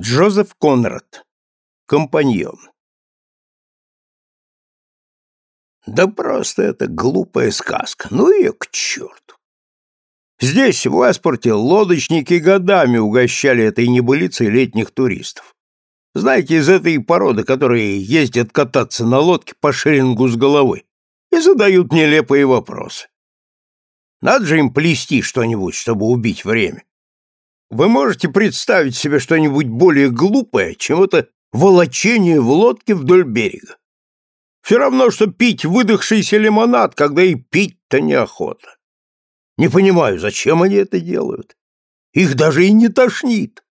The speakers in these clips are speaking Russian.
Джозеф Конрад. Компаньон. Да просто это глупая сказка. Ну ее к черту. Здесь, в Эспорте, лодочники годами угощали этой небылицей летних туристов. Знаете, из этой породы, которые ездят кататься на лодке по шерингу с головой и задают нелепые вопросы. Надо же им плести что-нибудь, чтобы убить время. Вы можете представить себе что-нибудь более глупое, чем это волочение в лодке вдоль берега? Все равно, что пить выдохшийся лимонад, когда и пить-то неохота. Не понимаю, зачем они это делают. Их даже и не тошнит.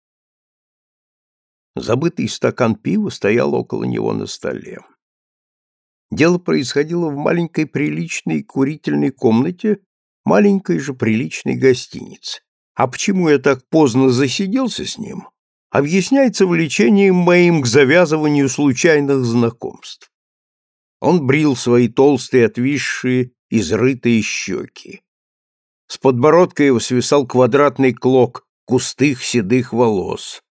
Забытый стакан пива стоял около него на столе. Дело происходило в маленькой приличной курительной комнате маленькой же приличной гостинице. А почему я так поздно засиделся с ним, объясняется влечением моим к завязыванию случайных знакомств. Он брил свои толстые, отвисшие, изрытые щеки. С подбородка его свисал квадратный клок густых седых волос.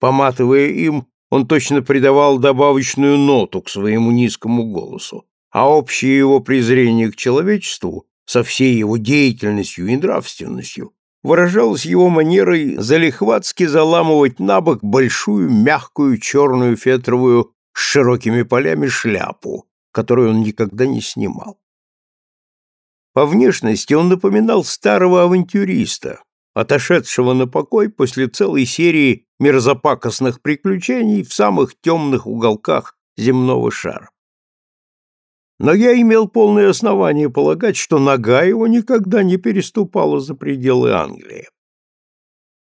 Поматывая им, он точно придавал добавочную ноту к своему низкому голосу, а общее его презрение к человечеству со всей его деятельностью и нравственностью выражалась его манерой залихватски заламывать на бок большую мягкую черную фетровую с широкими полями шляпу, которую он никогда не снимал. По внешности он напоминал старого авантюриста, отошедшего на покой после целой серии мерзопакостных приключений в самых темных уголках земного шара но я имел полное основание полагать, что нога его никогда не переступала за пределы Англии.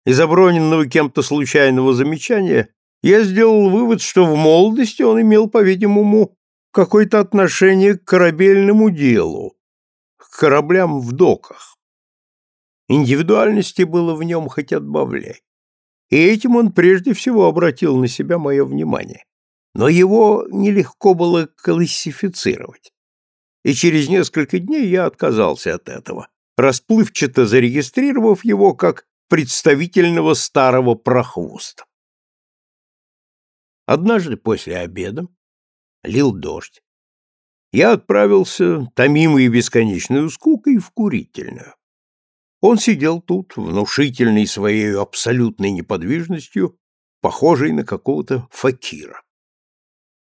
Из оброненного кем-то случайного замечания я сделал вывод, что в молодости он имел, по-видимому, какое-то отношение к корабельному делу, к кораблям в доках. Индивидуальности было в нем хоть отбавляй. И этим он прежде всего обратил на себя мое внимание но его нелегко было классифицировать. И через несколько дней я отказался от этого, расплывчато зарегистрировав его как представительного старого прохвоста. Однажды после обеда лил дождь. Я отправился, томимый бесконечной скукой, в курительную. Он сидел тут, внушительный своей абсолютной неподвижностью, похожий на какого-то факира.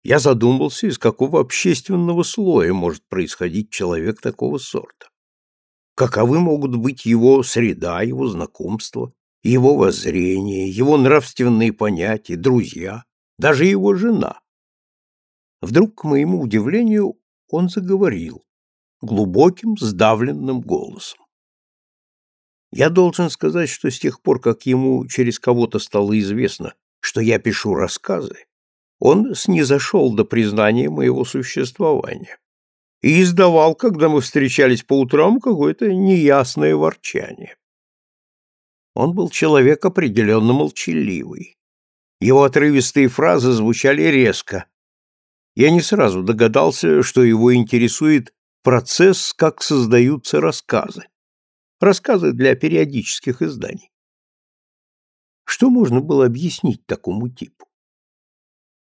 Я задумался, из какого общественного слоя может происходить человек такого сорта. Каковы могут быть его среда, его знакомства, его воззрения, его нравственные понятия, друзья, даже его жена. Вдруг, к моему удивлению, он заговорил глубоким, сдавленным голосом. Я должен сказать, что с тех пор, как ему через кого-то стало известно, что я пишу рассказы, он снизошел до признания моего существования и издавал, когда мы встречались по утрам, какое-то неясное ворчание. Он был человек определенно молчаливый. Его отрывистые фразы звучали резко. Я не сразу догадался, что его интересует процесс, как создаются рассказы. Рассказы для периодических изданий. Что можно было объяснить такому типу?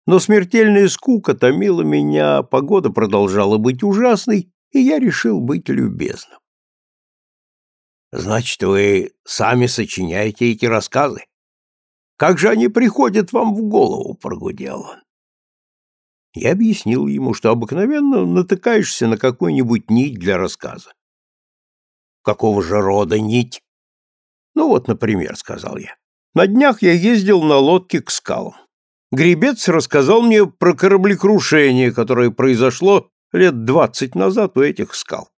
Но смертельная скука томила меня, погода продолжала быть ужасной, и я решил быть любезным. Значит, вы сами сочиняете эти рассказы? Как же они приходят вам в голову, прогудел он. Я объяснил ему, что обыкновенно натыкаешься на какую-нибудь нить для рассказа. Какого же рода нить? Ну вот, например, сказал я. На днях я ездил на лодке к скалам. Гребец рассказал мне про кораблекрушение, которое произошло лет двадцать назад у этих скал.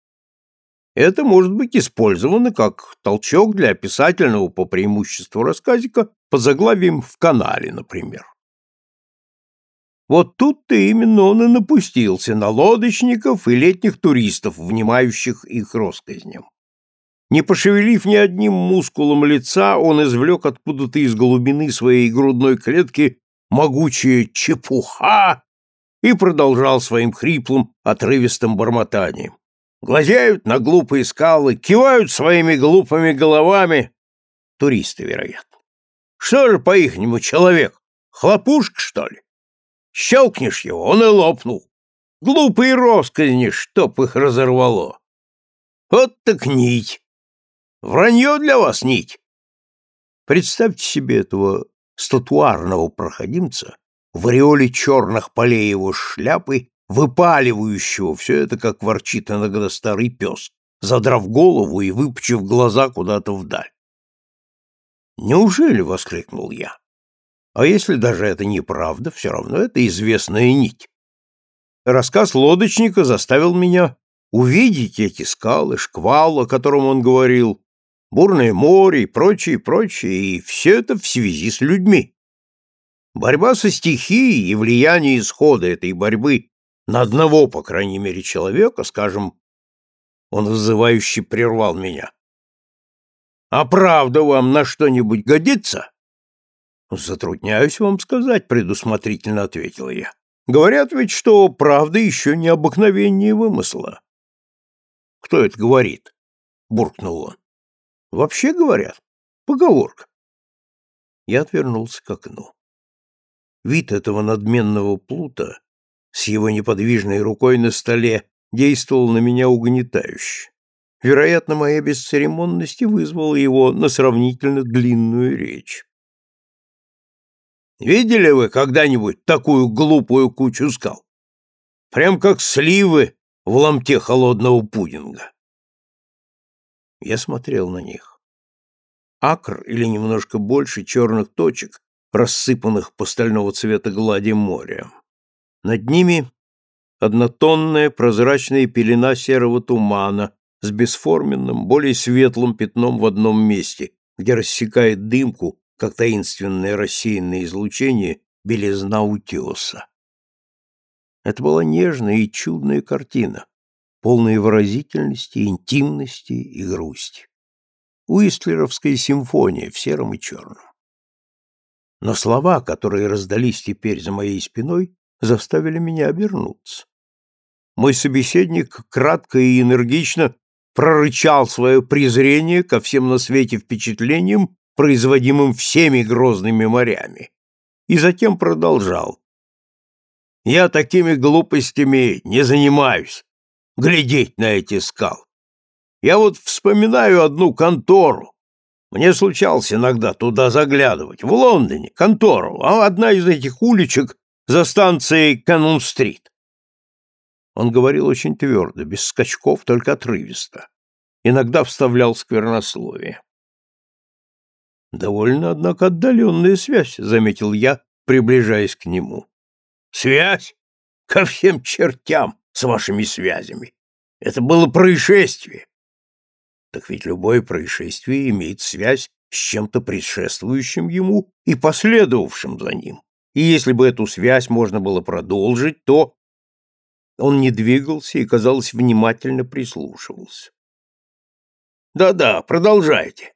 Это может быть использовано как толчок для описательного по преимуществу рассказика под заглавием «В канале», например. Вот тут-то именно он и напустился на лодочников и летних туристов, внимающих их россказням. Не пошевелив ни одним мускулом лица, он извлек откуда-то из глубины своей грудной клетки могучая чепуха и продолжал своим хриплым, отрывистым бормотанием. Глазеют на глупые скалы, кивают своими глупыми головами. Туристы, вероятно. Что же по-ихнему человек? Хлопушка, что ли? Щелкнешь его, он и лопнул. Глупые росказни, чтоб их разорвало. Вот так нить. Вранье для вас нить. Представьте себе этого статуарного проходимца в ореоле черных полей его шляпы, выпаливающего все это, как ворчит иногда старый пес, задрав голову и выпучив глаза куда-то вдаль. «Неужели?» — воскликнул я. «А если даже это неправда, все равно это известная нить. Рассказ лодочника заставил меня увидеть эти скалы, шквал, о котором он говорил, бурное море и прочее, прочее, и все это в связи с людьми. Борьба со стихией и влияние исхода этой борьбы на одного, по крайней мере, человека, скажем, он вызывающе прервал меня. «А правда вам на что-нибудь годится?» «Затрудняюсь вам сказать», — предусмотрительно ответила я. «Говорят ведь, что правда еще необыкновеннее вымысла». «Кто это говорит?» — буркнул он. «Вообще говорят. Поговорка». Я отвернулся к окну. Вид этого надменного плута с его неподвижной рукой на столе действовал на меня угнетающе. Вероятно, моя бесцеремонность вызвала его на сравнительно длинную речь. «Видели вы когда-нибудь такую глупую кучу скал? Прям как сливы в ломте холодного пудинга». Я смотрел на них. Акр или немножко больше черных точек, рассыпанных по стального цвета глади моря. Над ними однотонная прозрачная пелена серого тумана с бесформенным, более светлым пятном в одном месте, где рассекает дымку, как таинственное рассеянное излучение, белизна утеса. Это была нежная и чудная картина, полная выразительности, интимности и грусти. Уистлеровская симфония в сером и черном. Но слова, которые раздались теперь за моей спиной, заставили меня обернуться. Мой собеседник кратко и энергично прорычал свое презрение ко всем на свете впечатлениям, производимым всеми грозными морями, и затем продолжал. «Я такими глупостями не занимаюсь, глядеть на эти скалы. Я вот вспоминаю одну контору, мне случалось иногда туда заглядывать, в Лондоне, контору, а одна из этих уличек за станцией Канун-стрит. Он говорил очень твердо, без скачков, только отрывисто. Иногда вставлял сквернословие. «Довольно, однако, отдаленная связь», — заметил я, приближаясь к нему. «Связь? Ко всем чертям с вашими связями! Это было происшествие! Так ведь любое происшествие имеет связь с чем-то предшествующим ему и последовавшим за ним. И если бы эту связь можно было продолжить, то... Он не двигался и, казалось, внимательно прислушивался. «Да-да, продолжайте.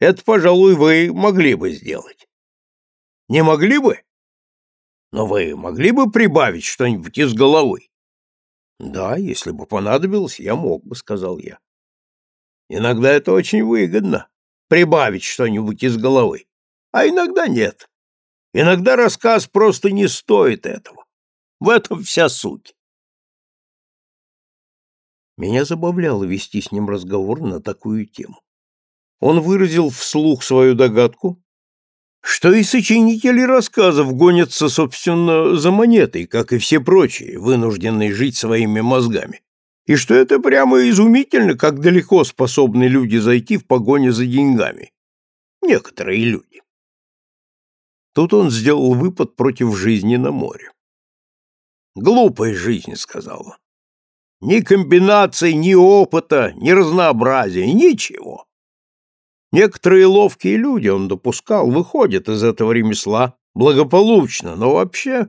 Это, пожалуй, вы могли бы сделать. Не могли бы? Но вы могли бы прибавить что-нибудь из головы?» «Да, если бы понадобилось, я мог бы», — сказал я. Иногда это очень выгодно — прибавить что-нибудь из головы, а иногда нет. Иногда рассказ просто не стоит этого. В этом вся суть. Меня забавляло вести с ним разговор на такую тему. Он выразил вслух свою догадку, что и сочинители рассказов гонятся, собственно, за монетой, как и все прочие, вынужденные жить своими мозгами и что это прямо изумительно, как далеко способны люди зайти в погоне за деньгами. Некоторые люди. Тут он сделал выпад против жизни на море. «Глупая жизнь», — сказал он. «Ни комбинаций, ни опыта, ни разнообразия, ничего. Некоторые ловкие люди, он допускал, выходят из этого ремесла благополучно, но вообще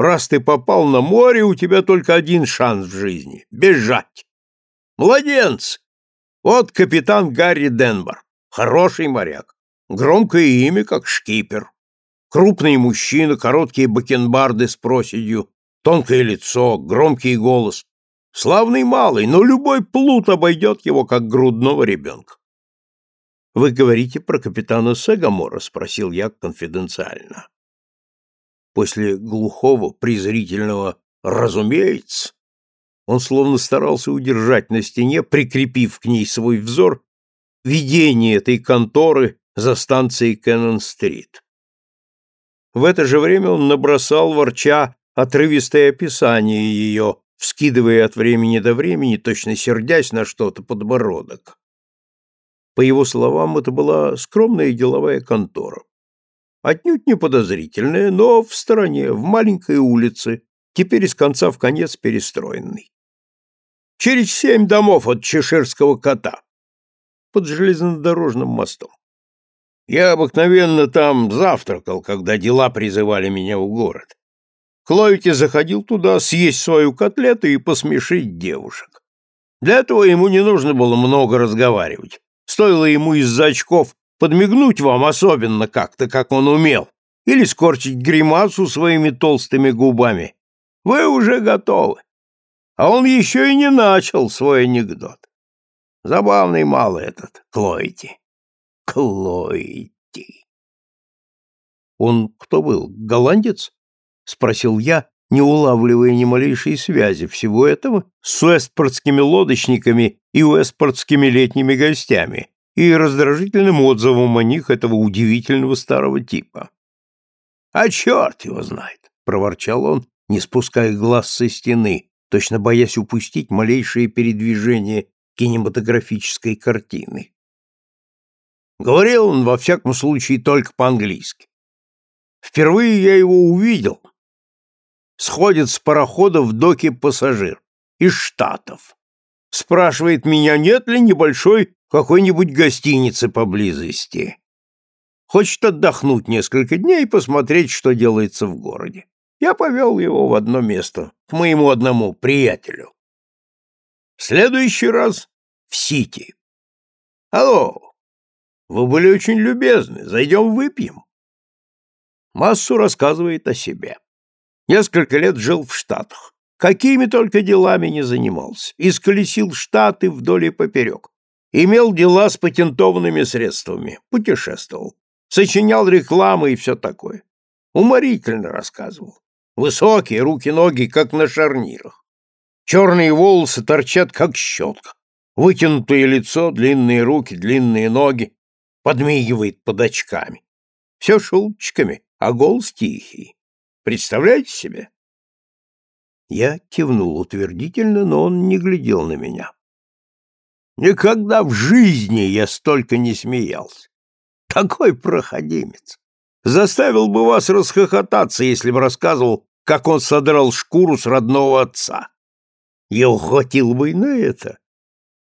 Раз ты попал на море, у тебя только один шанс в жизни — бежать. Младенцы! Вот капитан Гарри Денбор, хороший моряк, громкое имя, как шкипер. Крупный мужчина, короткие бакенбарды с проседью, тонкое лицо, громкий голос. Славный малый, но любой плут обойдет его, как грудного ребенка. Вы говорите про капитана Сегамора, спросил я конфиденциально. После глухого, презрительного «разумеется», он словно старался удержать на стене, прикрепив к ней свой взор, видение этой конторы за станцией Кеннон-стрит. В это же время он набросал, ворча, отрывистое описание ее, вскидывая от времени до времени, точно сердясь на что-то подбородок. По его словам, это была скромная деловая контора. Отнюдь не подозрительная, но в стороне, в маленькой улице, теперь из конца в конец перестроенной. Через семь домов от Чеширского кота. Под железнодорожным мостом. Я обыкновенно там завтракал, когда дела призывали меня в город. Клоити заходил туда съесть свою котлету и посмешить девушек. Для этого ему не нужно было много разговаривать. Стоило ему из-за очков подмигнуть вам особенно как-то, как он умел, или скорчить гримасу своими толстыми губами. Вы уже готовы. А он еще и не начал свой анекдот. Забавный малый этот, Клойти. Клойти. Он кто был, голландец? Спросил я, не улавливая ни малейшей связи всего этого с уэстпортскими лодочниками и уэстпортскими летними гостями и раздражительным отзывом о них этого удивительного старого типа. — А черт его знает! — проворчал он, не спуская глаз со стены, точно боясь упустить малейшее передвижение кинематографической картины. Говорил он, во всяком случае, только по-английски. Впервые я его увидел, сходит с парохода в доке пассажир из Штатов. Спрашивает меня, нет ли небольшой какой-нибудь гостиницы поблизости. Хочет отдохнуть несколько дней и посмотреть, что делается в городе. Я повел его в одно место, к моему одному приятелю. В следующий раз в Сити. Алло, вы были очень любезны, зайдем выпьем. Массу рассказывает о себе. Несколько лет жил в Штатах. Какими только делами не занимался. Исколесил Штаты вдоль и поперек. Имел дела с патентованными средствами. Путешествовал. Сочинял рекламы и все такое. Уморительно рассказывал. Высокие руки-ноги, как на шарнирах. Черные волосы торчат, как щетка. Вытянутое лицо, длинные руки, длинные ноги. Подмигивает под очками. Все шуточками, а голос тихий. Представляете себе? Я кивнул утвердительно, но он не глядел на меня. Никогда в жизни я столько не смеялся. Такой проходимец. Заставил бы вас расхохотаться, если бы рассказывал, как он содрал шкуру с родного отца. Я ухватил бы и на это.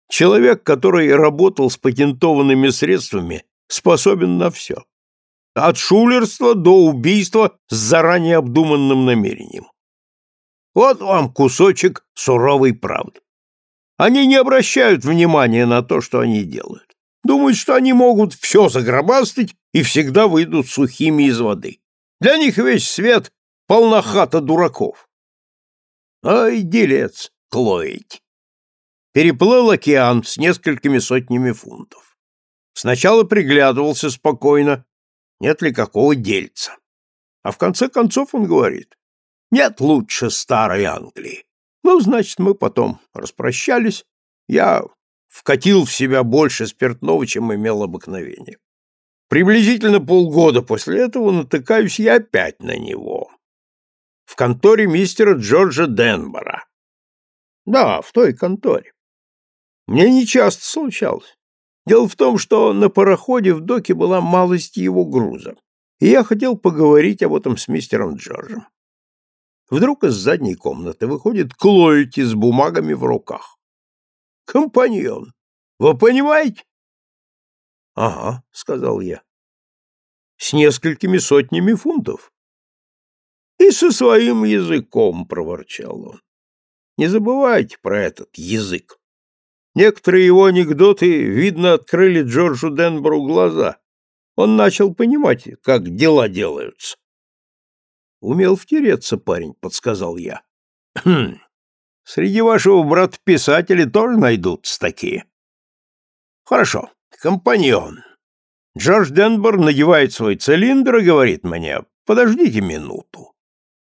Человек, который работал с патентованными средствами, способен на все. От шулерства до убийства с заранее обдуманным намерением. Вот вам кусочек суровой правды. Они не обращают внимания на то, что они делают. Думают, что они могут все загробастать и всегда выйдут сухими из воды. Для них весь свет — полна хата дураков. Ай, делец, Клоить. Переплыл океан с несколькими сотнями фунтов. Сначала приглядывался спокойно, нет ли какого дельца. А в конце концов он говорит, нет лучше старой Англии. Ну, значит, мы потом распрощались. Я вкатил в себя больше спиртного, чем имел обыкновение. Приблизительно полгода после этого натыкаюсь я опять на него. В конторе мистера Джорджа Денбора. Да, в той конторе. Мне нечасто случалось. Дело в том, что на пароходе в доке была малость его груза, и я хотел поговорить об этом с мистером Джорджем. Вдруг из задней комнаты выходит Клоити с бумагами в руках. «Компаньон, вы понимаете?» «Ага», — сказал я. «С несколькими сотнями фунтов». «И со своим языком», — проворчал он. «Не забывайте про этот язык. Некоторые его анекдоты, видно, открыли Джорджу Денбору глаза. Он начал понимать, как дела делаются. Умел втереться парень, подсказал я. Хм. Среди вашего брата-писателей тоже найдутся такие. Хорошо, компаньон. Джордж Денбор надевает свой цилиндр и говорит мне, подождите минуту.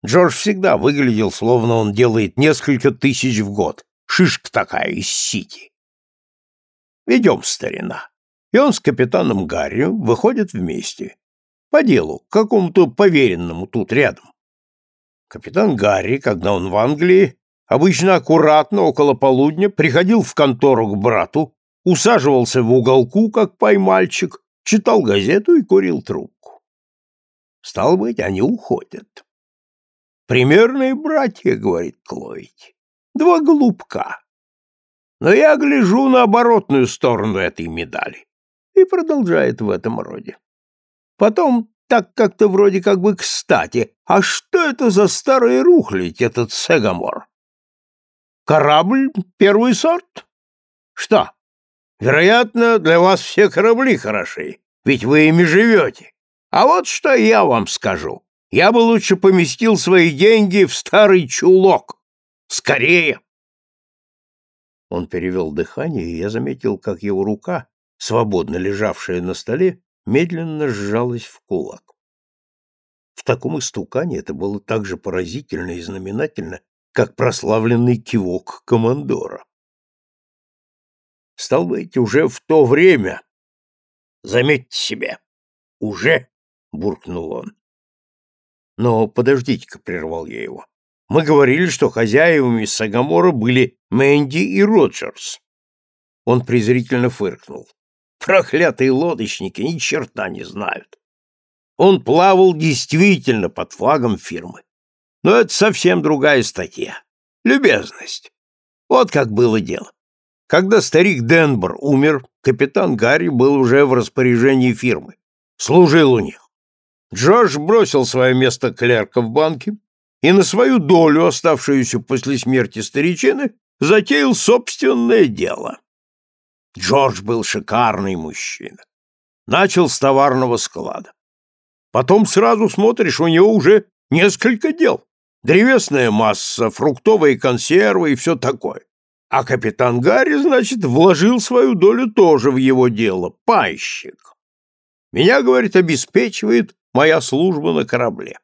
Джордж всегда выглядел, словно он делает несколько тысяч в год. Шишка такая из Сити. Идем, старина. И он с капитаном Гарри выходят вместе. По делу, к какому-то поверенному тут рядом. Капитан Гарри, когда он в Англии, обычно аккуратно около полудня приходил в контору к брату, усаживался в уголку, как поймальчик, читал газету и курил трубку. Стало быть, они уходят. Примерные братья, говорит Клоить. Два голубка. Но я гляжу на оборотную сторону этой медали. И продолжает в этом роде. Потом так как-то вроде как бы кстати. А что это за старый рухлядь, этот Сегамор? Корабль первый сорт? Что? Вероятно, для вас все корабли хороши, ведь вы ими живете. А вот что я вам скажу. Я бы лучше поместил свои деньги в старый чулок. Скорее!» Он перевел дыхание, и я заметил, как его рука, свободно лежавшая на столе, медленно сжалась в кулак. В таком истукане это было так же поразительно и знаменательно, как прославленный кивок командора. Стал быть, уже в то время. Заметьте себе, уже, буркнул он. Но подождите-ка, прервал я его. Мы говорили, что хозяевами Сагамора были Мэнди и Роджерс. Он презрительно фыркнул. Проклятые лодочники ни черта не знают. Он плавал действительно под флагом фирмы. Но это совсем другая статья. Любезность. Вот как было дело. Когда старик Денбор умер, капитан Гарри был уже в распоряжении фирмы. Служил у них. Джордж бросил свое место клерка в банке и на свою долю, оставшуюся после смерти старичины, затеял собственное дело. Джордж был шикарный мужчина. Начал с товарного склада. Потом сразу смотришь, у него уже несколько дел. Древесная масса, фруктовые консервы и все такое. А капитан Гарри, значит, вложил свою долю тоже в его дело. Пайщик. Меня, говорит, обеспечивает моя служба на корабле.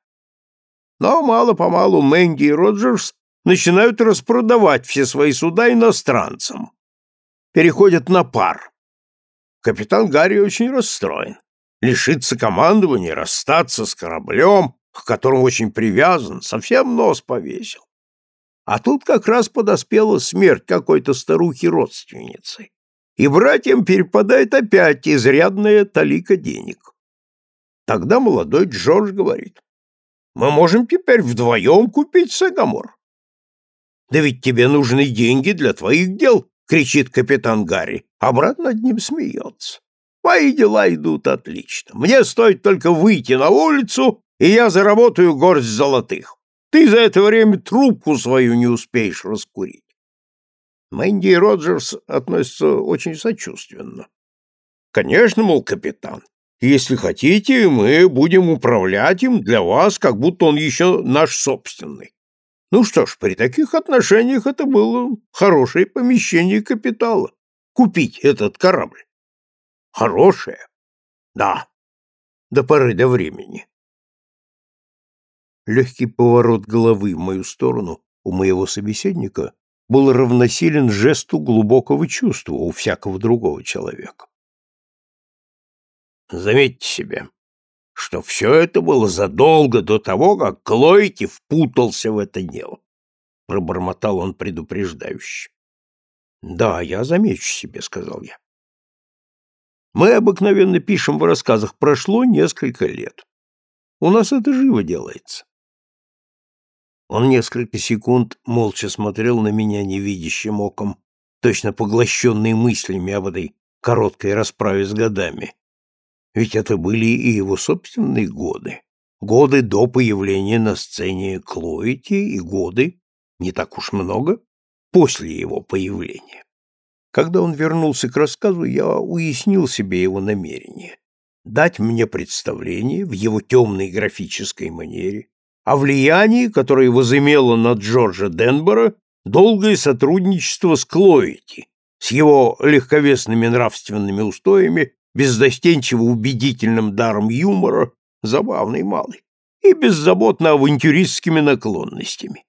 Но мало-помалу Мэнди и Роджерс начинают распродавать все свои суда иностранцам. Переходят на пар. Капитан Гарри очень расстроен. Лишиться командования, расстаться с кораблем, к которому очень привязан, совсем нос повесил. А тут как раз подоспела смерть какой-то старухи-родственницы. И братьям перепадает опять изрядная талика денег. Тогда молодой Джордж говорит, мы можем теперь вдвоем купить Сагамор. Да ведь тебе нужны деньги для твоих дел, кричит капитан Гарри, а брат над ним смеется. Мои дела идут отлично. Мне стоит только выйти на улицу, и я заработаю горсть золотых. Ты за это время трубку свою не успеешь раскурить. Мэнди и Роджерс относятся очень сочувственно. Конечно, мол, капитан, если хотите, мы будем управлять им для вас, как будто он еще наш собственный. Ну что ж, при таких отношениях это было хорошее помещение капитала. Купить этот корабль. Хорошее? Да. До поры до времени. Легкий поворот головы в мою сторону у моего собеседника был равносилен жесту глубокого чувства у всякого другого человека. Заметьте себе, что все это было задолго до того, как Клойки впутался в это дело. Пробормотал он предупреждающе. Да, я замечу себе, сказал я. Мы обыкновенно пишем в рассказах «прошло несколько лет». У нас это живо делается. Он несколько секунд молча смотрел на меня невидящим оком, точно поглощенный мыслями об этой короткой расправе с годами. Ведь это были и его собственные годы. Годы до появления на сцене Клоити и годы, не так уж много, после его появления. Когда он вернулся к рассказу, я уяснил себе его намерение дать мне представление в его темной графической манере о влиянии, которое возымело на Джорджа Денбора долгое сотрудничество с Клоити, с его легковесными нравственными устоями бездостенчиво убедительным даром юмора, забавный малый, и беззаботно авантюристскими наклонностями.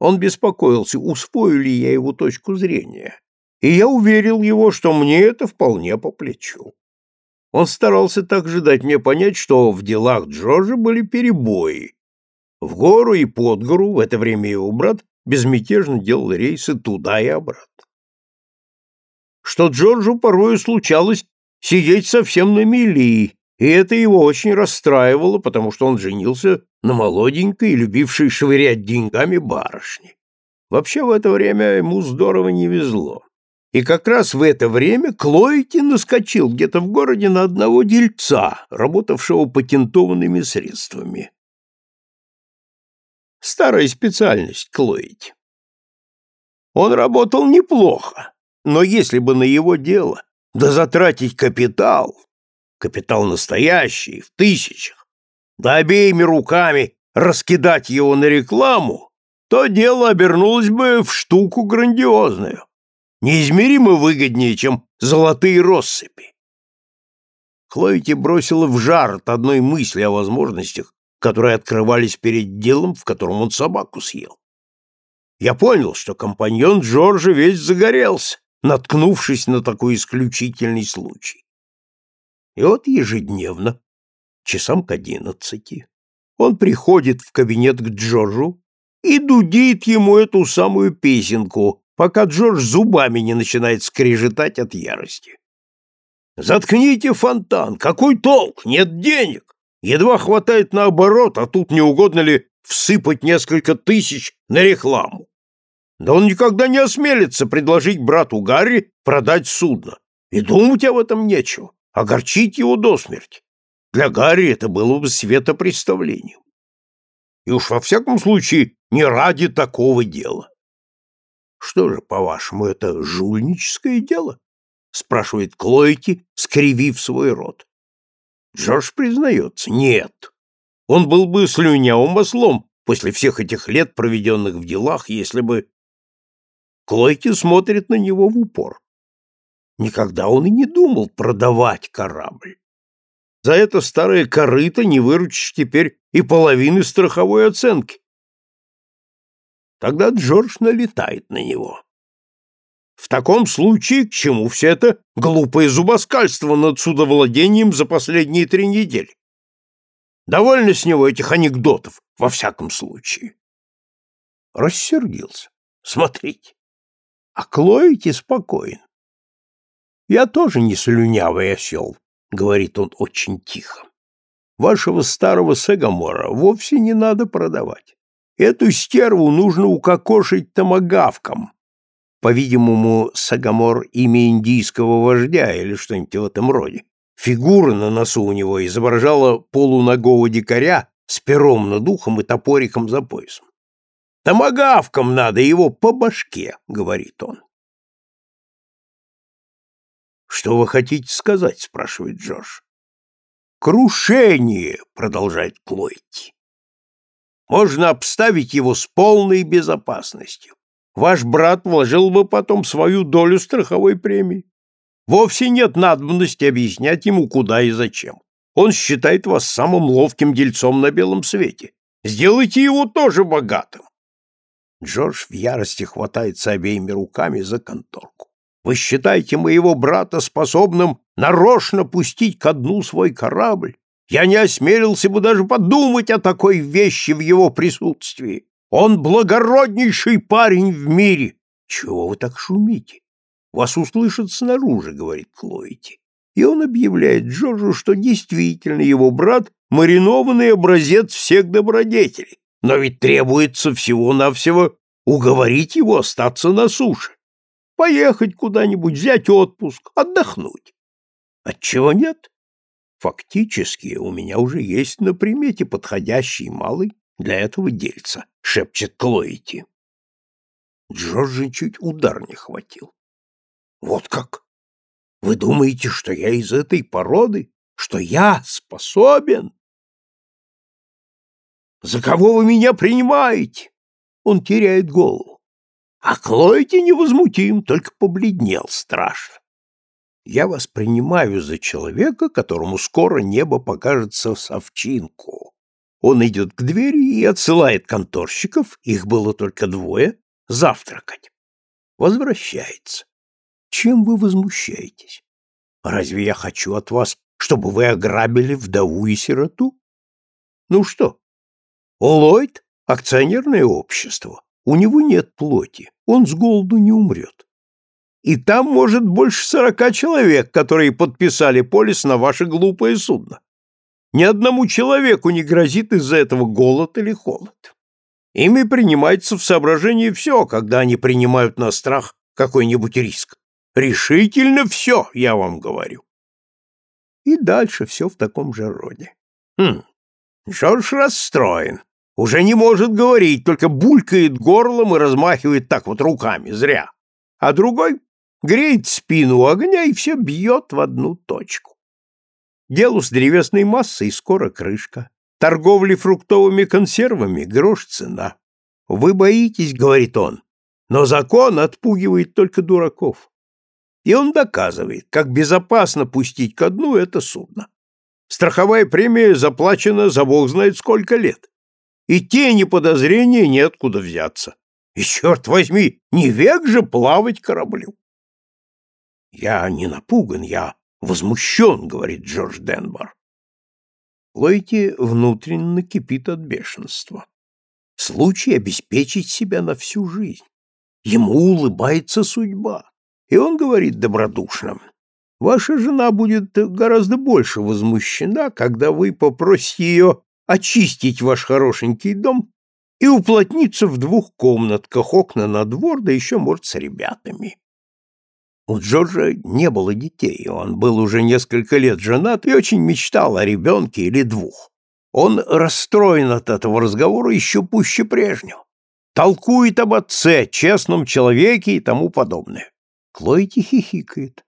Он беспокоился, усвою ли я его точку зрения, и я уверил его, что мне это вполне по плечу. Он старался также дать мне понять, что в делах Джорджа были перебои. В гору и под гору в это время его брат безмятежно делал рейсы туда и обратно. Что Джорджу порою случалось сидеть совсем на мели, и это его очень расстраивало, потому что он женился на молоденькой, любившей швырять деньгами барышне. Вообще в это время ему здорово не везло. И как раз в это время Клоити наскочил где-то в городе на одного дельца, работавшего патентованными средствами. Старая специальность Клоити. Он работал неплохо, но если бы на его дело да затратить капитал, капитал настоящий, в тысячах, да обеими руками раскидать его на рекламу, то дело обернулось бы в штуку грандиозную, неизмеримо выгоднее, чем золотые россыпи. Хлоити бросила в жар от одной мысли о возможностях, которые открывались перед делом, в котором он собаку съел. Я понял, что компаньон Джорджа весь загорелся, наткнувшись на такой исключительный случай. И вот ежедневно, часам к одиннадцати, он приходит в кабинет к Джорджу и дудит ему эту самую песенку, пока Джордж зубами не начинает скрежетать от ярости. «Заткните фонтан! Какой толк? Нет денег! Едва хватает наоборот, а тут не угодно ли всыпать несколько тысяч на рекламу? Да он никогда не осмелится предложить брату Гарри продать судно. И думать об этом нечего, огорчить его до смерти. Для Гарри это было бы светопредставлением. И уж во всяком случае не ради такого дела. Что же, по-вашему, это жульническое дело? спрашивает Клойки, скривив свой рот. Джордж признается, нет. Он был бы слюнявым ослом после всех этих лет, проведенных в делах, если бы Клойки смотрит на него в упор. Никогда он и не думал продавать корабль. За это старое корыто не выручишь теперь и половины страховой оценки. Тогда Джордж налетает на него. В таком случае к чему все это глупое зубоскальство над судовладением за последние три недели? Довольно с него этих анекдотов, во всяком случае. Рассердился. Смотрите а Клоити спокоен. Я тоже не слюнявый осел, говорит он очень тихо. Вашего старого Сегамора вовсе не надо продавать. Эту стерву нужно укокошить томагавком. По-видимому, Сагамор — имя индийского вождя или что-нибудь в этом роде. Фигура на носу у него изображала полуногого дикаря с пером над ухом и топориком за поясом. Томагавком надо его по башке, говорит он. Что вы хотите сказать, спрашивает Джордж. Крушение, продолжает Клойти. Можно обставить его с полной безопасностью. Ваш брат вложил бы потом свою долю страховой премии. Вовсе нет надобности объяснять ему, куда и зачем. Он считает вас самым ловким дельцом на белом свете. Сделайте его тоже богатым. Джордж в ярости хватается обеими руками за конторку. Вы считаете моего брата способным нарочно пустить ко дну свой корабль? Я не осмелился бы даже подумать о такой вещи в его присутствии. Он благороднейший парень в мире. Чего вы так шумите? Вас услышат снаружи, говорит Клоити. И он объявляет Джорджу, что действительно его брат — маринованный образец всех добродетелей но ведь требуется всего-навсего уговорить его остаться на суше, поехать куда-нибудь, взять отпуск, отдохнуть. Отчего нет? Фактически у меня уже есть на примете подходящий малый для этого дельца, шепчет Клоити. Джорджи чуть удар не хватил. Вот как? Вы думаете, что я из этой породы? Что я способен? За кого вы меня принимаете? Он теряет голову. А Клойти невозмутим, только побледнел страшно. Я вас принимаю за человека, которому скоро небо покажется совчинку. Он идет к двери и отсылает конторщиков, их было только двое, завтракать. Возвращается. Чем вы возмущаетесь? Разве я хочу от вас, чтобы вы ограбили вдову и сироту? Ну что? Ллойд — акционерное общество. У него нет плоти, он с голоду не умрет. И там может больше сорока человек, которые подписали полис на ваше глупое судно. Ни одному человеку не грозит из-за этого голод или холод. Ими принимается в соображение все, когда они принимают на страх какой-нибудь риск. Решительно все, я вам говорю. И дальше все в таком же роде. Хм, Джордж расстроен. Уже не может говорить, только булькает горлом и размахивает так вот руками, зря. А другой греет спину огня и все бьет в одну точку. Делу с древесной массой скоро крышка. Торговли фруктовыми консервами грош цена. Вы боитесь, говорит он, но закон отпугивает только дураков. И он доказывает, как безопасно пустить ко дну это судно. Страховая премия заплачена за бог знает сколько лет. И тени подозрения неоткуда взяться. И, черт возьми, не век же плавать кораблю. Я не напуган, я возмущен, говорит Джордж Денбор. Лойти внутренне кипит от бешенства. Случай обеспечить себя на всю жизнь. Ему улыбается судьба. И он говорит добродушно, «Ваша жена будет гораздо больше возмущена, когда вы попросите ее очистить ваш хорошенький дом и уплотниться в двух комнатках, окна на двор, да еще, может, с ребятами. У Джорджа не было детей, он был уже несколько лет женат и очень мечтал о ребенке или двух. Он расстроен от этого разговора еще пуще прежнего. Толкует об отце, честном человеке и тому подобное. Клойти хихикает.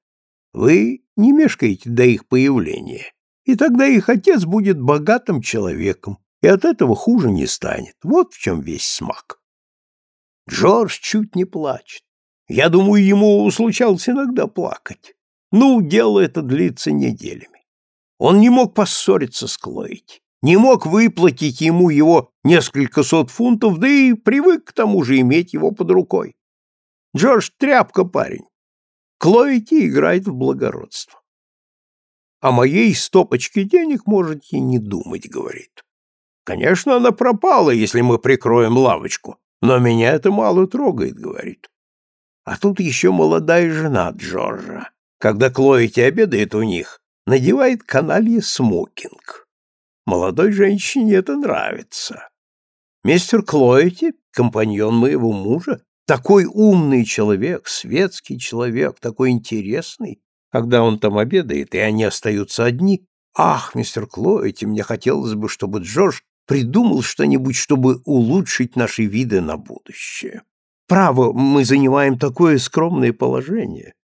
Вы не мешкаете до их появления, и тогда их отец будет богатым человеком, и от этого хуже не станет. Вот в чем весь смак. Джордж чуть не плачет. Я думаю, ему случалось иногда плакать. Ну, дело это длится неделями. Он не мог поссориться с Клоити, не мог выплатить ему его несколько сот фунтов, да и привык к тому же иметь его под рукой. Джордж тряпка парень. Клоити играет в благородство. О моей стопочке денег можете не думать, говорит. Конечно, она пропала, если мы прикроем лавочку, но меня это мало трогает, говорит. А тут еще молодая жена Джорджа. Когда Клоити обедает у них, надевает каналье смокинг. Молодой женщине это нравится. Мистер Клоити, компаньон моего мужа, такой умный человек, светский человек, такой интересный. Когда он там обедает, и они остаются одни, ах, мистер Клоити, мне хотелось бы, чтобы Джордж придумал что-нибудь, чтобы улучшить наши виды на будущее. Право, мы занимаем такое скромное положение.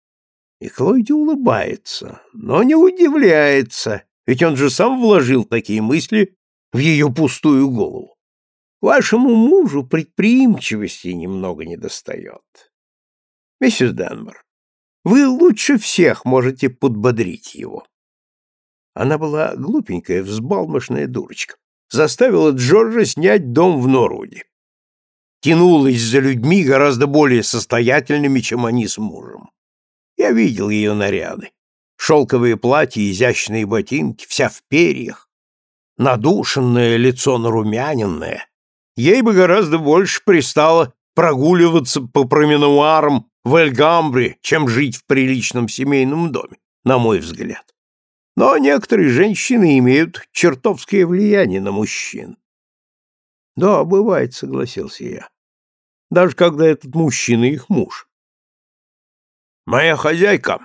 И Клойди улыбается, но не удивляется, ведь он же сам вложил такие мысли в ее пустую голову. Вашему мужу предприимчивости немного недостает. Миссис Денвер, вы лучше всех можете подбодрить его. Она была глупенькая, взбалмошная дурочка. Заставила Джорджа снять дом в Норвуде тянулась за людьми гораздо более состоятельными, чем они с мужем. Я видел ее наряды. Шелковые платья, изящные ботинки, вся в перьях. Надушенное лицо нарумяненное. Ей бы гораздо больше пристало прогуливаться по променуарам в Эльгамбре, чем жить в приличном семейном доме, на мой взгляд. Но некоторые женщины имеют чертовское влияние на мужчин. Да, бывает, согласился я. Даже когда этот мужчина их муж. Моя хозяйка,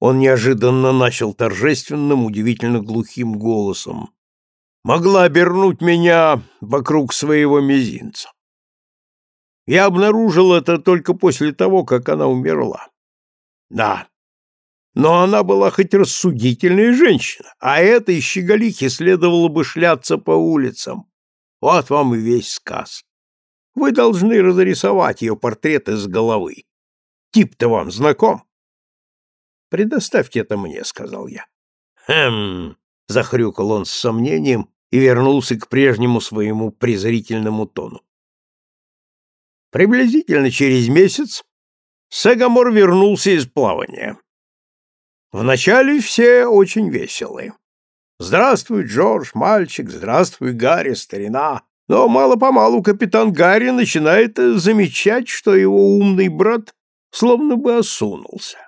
он неожиданно начал торжественным, удивительно глухим голосом, могла обернуть меня вокруг своего мизинца. Я обнаружил это только после того, как она умерла. Да, но она была хоть рассудительная женщина, а этой щеголихе следовало бы шляться по улицам, вот вам и весь сказ. Вы должны разрисовать ее портрет из головы. Тип-то вам знаком? Предоставьте это мне, сказал я. Хм, захрюкал он с сомнением и вернулся к прежнему своему презрительному тону. Приблизительно через месяц Сегамор вернулся из плавания. Вначале все очень веселые. Здравствуй, Джордж, мальчик, здравствуй, Гарри, старина. Но мало-помалу капитан Гарри начинает замечать, что его умный брат словно бы осунулся.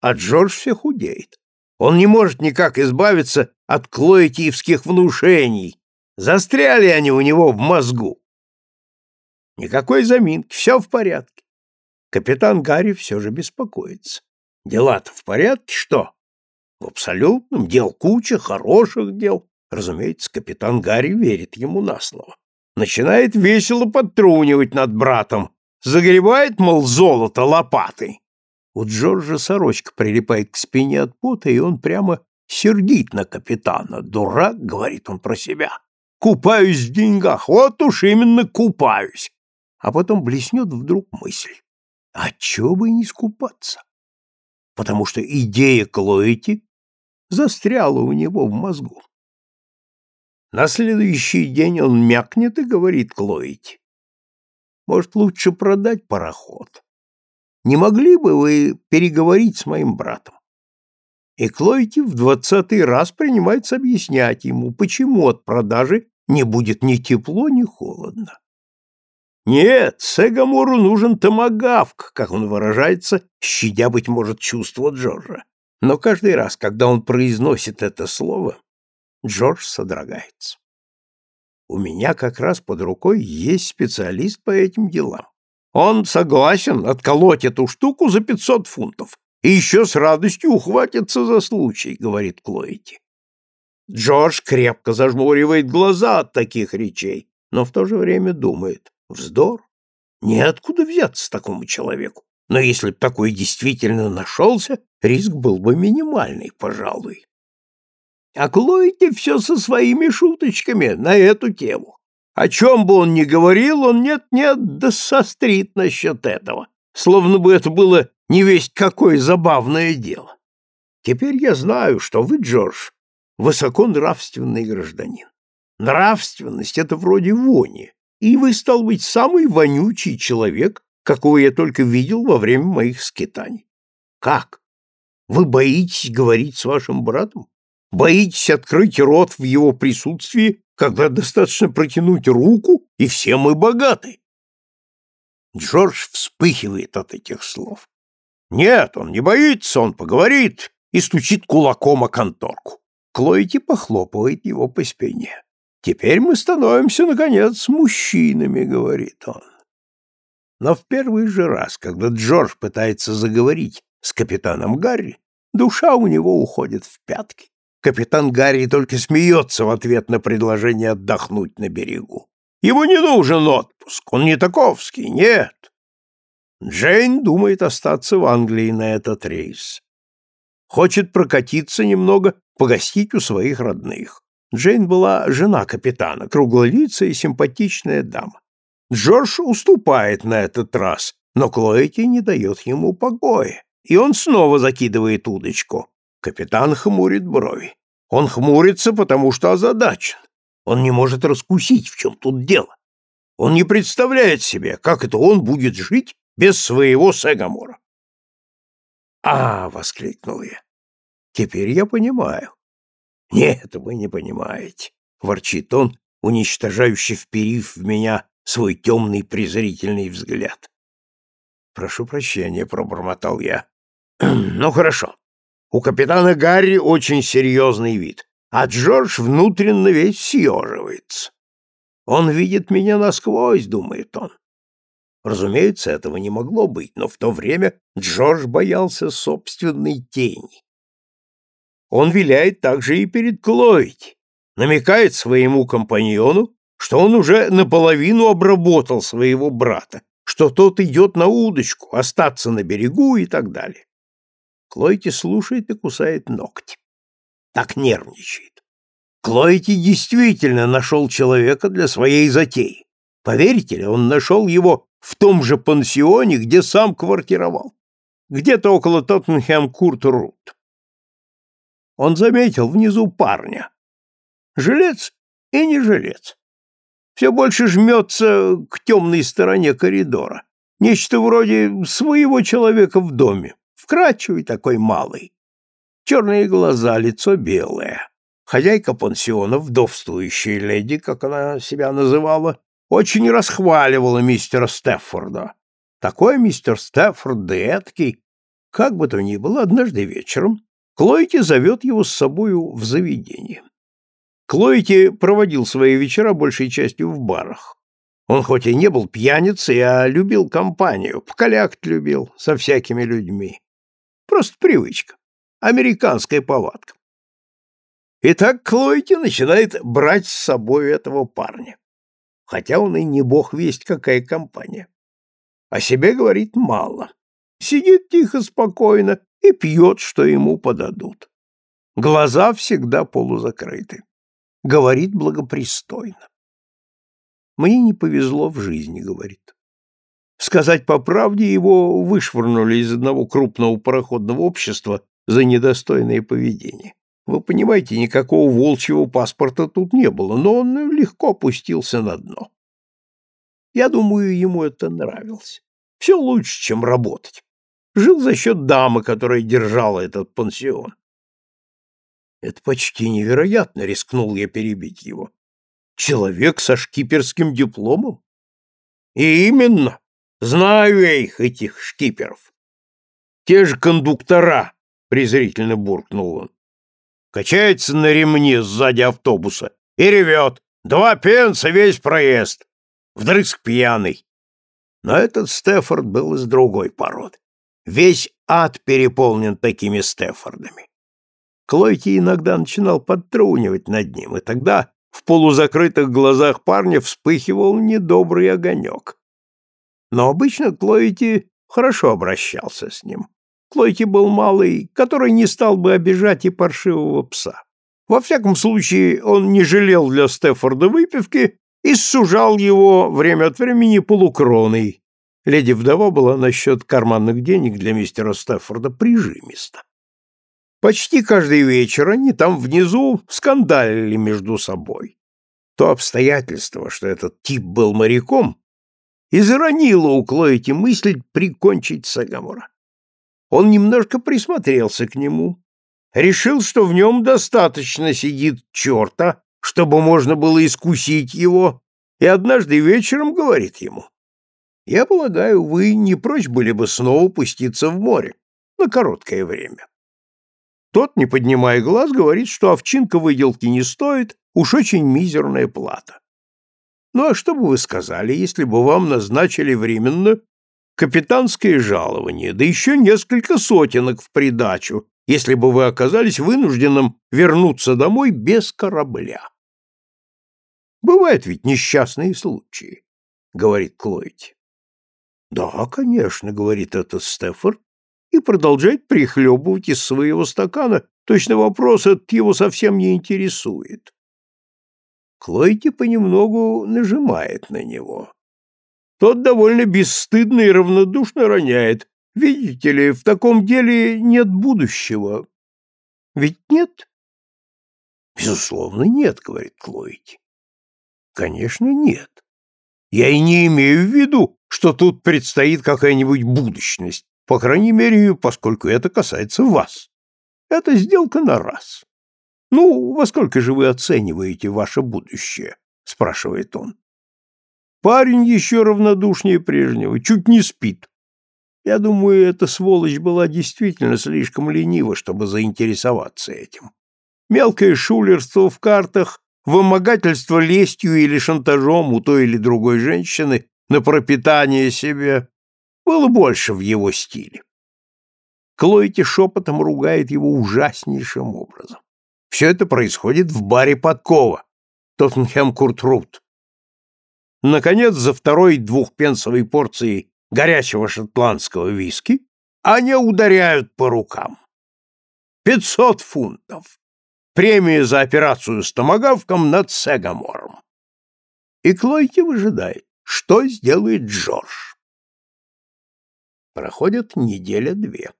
А Джордж все худеет. Он не может никак избавиться от клоэтиевских внушений. Застряли они у него в мозгу. Никакой заминки, все в порядке. Капитан Гарри все же беспокоится. Дела-то в порядке, что? В абсолютном. Дел куча, хороших дел. Разумеется, капитан Гарри верит ему на слово. Начинает весело подтрунивать над братом. Загребает, мол, золото лопатой. У Джорджа сорочка прилипает к спине от пота, и он прямо сердит на капитана. «Дурак», — говорит он про себя, — «купаюсь в деньгах, вот уж именно купаюсь». А потом блеснет вдруг мысль. А чего бы не скупаться? Потому что идея Клоэти застряла у него в мозгу. На следующий день он мякнет и говорит Клоэти. Может, лучше продать пароход? Не могли бы вы переговорить с моим братом? И Клойти в двадцатый раз принимается объяснять ему, почему от продажи не будет ни тепло, ни холодно. Нет, Сегамору нужен томагавк, как он выражается, щадя, быть может, чувство Джорджа. Но каждый раз, когда он произносит это слово, Джордж содрогается. У меня как раз под рукой есть специалист по этим делам. Он согласен отколоть эту штуку за пятьсот фунтов и еще с радостью ухватится за случай, говорит Клоити. Джордж крепко зажмуривает глаза от таких речей, но в то же время думает, вздор, неоткуда взяться такому человеку. Но если б такой действительно нашелся, риск был бы минимальный, пожалуй. А Клоити все со своими шуточками на эту тему. О чем бы он ни говорил, он нет-нет, да сострит насчет этого, словно бы это было не весть какое забавное дело. Теперь я знаю, что вы, Джордж, высоко нравственный гражданин. Нравственность — это вроде вони, и вы, стал быть, самый вонючий человек, какого я только видел во время моих скитаний. Как? Вы боитесь говорить с вашим братом? Боитесь открыть рот в его присутствии когда достаточно протянуть руку, и все мы богаты. Джордж вспыхивает от этих слов. Нет, он не боится, он поговорит и стучит кулаком о конторку. Клоити похлопывает его по спине. «Теперь мы становимся, наконец, мужчинами», — говорит он. Но в первый же раз, когда Джордж пытается заговорить с капитаном Гарри, душа у него уходит в пятки. Капитан Гарри только смеется в ответ на предложение отдохнуть на берегу. Ему не нужен отпуск, он не таковский, нет. Джейн думает остаться в Англии на этот рейс. Хочет прокатиться немного, погостить у своих родных. Джейн была жена капитана, круглолицая и симпатичная дама. Джордж уступает на этот раз, но Клоэти не дает ему покоя, и он снова закидывает удочку. Капитан хмурит брови. Он хмурится, потому что озадачен. Он не может раскусить, в чем тут дело. Он не представляет себе, как это он будет жить без своего Сегамора. «А!» — воскликнул я. «Теперь я понимаю». «Нет, вы не понимаете», — ворчит он, уничтожающе вперив в меня свой темный презрительный взгляд. «Прошу прощения», — пробормотал я. «Ну, хорошо. У капитана Гарри очень серьезный вид, а Джордж внутренно весь съеживается. Он видит меня насквозь, думает он. Разумеется, этого не могло быть, но в то время Джордж боялся собственной тени. Он виляет также и перед Клоид, намекает своему компаньону, что он уже наполовину обработал своего брата, что тот идет на удочку, остаться на берегу и так далее. Клойти слушает и кусает ногти. Так нервничает. Клойти действительно нашел человека для своей затеи. Поверите ли, он нашел его в том же пансионе, где сам квартировал. где-то около Тоттенхэм-Курт-Рут. Он заметил внизу парня. Жилец и не жилец. Все больше жмется к темной стороне коридора. Нечто вроде своего человека в доме. Вкрадчивый такой малый. Черные глаза, лицо белое. Хозяйка пансиона, вдовствующая леди, как она себя называла, очень расхваливала мистера Стеффорда. Такой мистер Стеффорд да. Как бы то ни было, однажды вечером Клойти зовет его с собою в заведение. Клойти проводил свои вечера большей частью в барах. Он хоть и не был пьяницей, а любил компанию, покалякать любил со всякими людьми. Просто привычка, американская повадка. Итак, Клойти начинает брать с собой этого парня. Хотя он и не бог весть какая компания. О себе говорит мало. Сидит тихо, спокойно и пьет, что ему подадут. Глаза всегда полузакрыты. Говорит благопристойно. Мне не повезло в жизни, говорит. Сказать по правде, его вышвырнули из одного крупного пароходного общества за недостойное поведение. Вы понимаете, никакого волчьего паспорта тут не было, но он легко опустился на дно. Я думаю, ему это нравилось. Все лучше, чем работать. Жил за счет дамы, которая держала этот пансион. Это почти невероятно, рискнул я перебить его. Человек со шкиперским дипломом? И именно. Знаю я их, этих шкиперов. Те же кондуктора, презрительно буркнул он. Качается на ремне сзади автобуса и ревет. Два пенса весь проезд. Вдрызг пьяный. Но этот Стефорд был из другой породы. Весь ад переполнен такими Стефордами. Клойки иногда начинал подтрунивать над ним, и тогда в полузакрытых глазах парня вспыхивал недобрый огонек. Но обычно Клойти хорошо обращался с ним. Клойти был малый, который не стал бы обижать и паршивого пса. Во всяком случае, он не жалел для Стефорда выпивки и сужал его время от времени полукроной, Леди-вдова была насчет карманных денег для мистера Стефорда прижимиста. Почти каждый вечер они там внизу скандалили между собой. То обстоятельство, что этот тип был моряком, изранило у Клоэти мысль прикончить Сагамора. Он немножко присмотрелся к нему, решил, что в нем достаточно сидит черта, чтобы можно было искусить его, и однажды вечером говорит ему, я полагаю, вы не прочь были бы снова пуститься в море на короткое время. Тот, не поднимая глаз, говорит, что овчинка выделки не стоит, уж очень мизерная плата. Ну а что бы вы сказали, если бы вам назначили временно капитанское жалование, да еще несколько сотенок в придачу, если бы вы оказались вынужденным вернуться домой без корабля? Бывают ведь несчастные случаи, говорит Клойти. Да, конечно, говорит этот Стефорд и продолжает прихлебывать из своего стакана, точно вопрос этот его совсем не интересует. Клойти понемногу нажимает на него. Тот довольно бесстыдно и равнодушно роняет. Видите ли, в таком деле нет будущего. Ведь нет? Безусловно, нет, говорит Клойти. Конечно, нет. Я и не имею в виду, что тут предстоит какая-нибудь будущность, по крайней мере, поскольку это касается вас. Это сделка на раз. Ну, во сколько же вы оцениваете ваше будущее? спрашивает он. Парень еще равнодушнее прежнего, чуть не спит. Я думаю, эта сволочь была действительно слишком ленива, чтобы заинтересоваться этим. Мелкое шулерство в картах, вымогательство лестью или шантажом у той или другой женщины на пропитание себе было больше в его стиле. Клойти шепотом ругает его ужаснейшим образом. Все это происходит в баре Подкова, Тоттенхэм Куртрут. Наконец, за второй двухпенсовой порцией горячего шотландского виски они ударяют по рукам. Пятьсот фунтов. Премия за операцию с томогавком над Сегамором. И Клойки выжидает. Что сделает Джордж? Проходит неделя-две.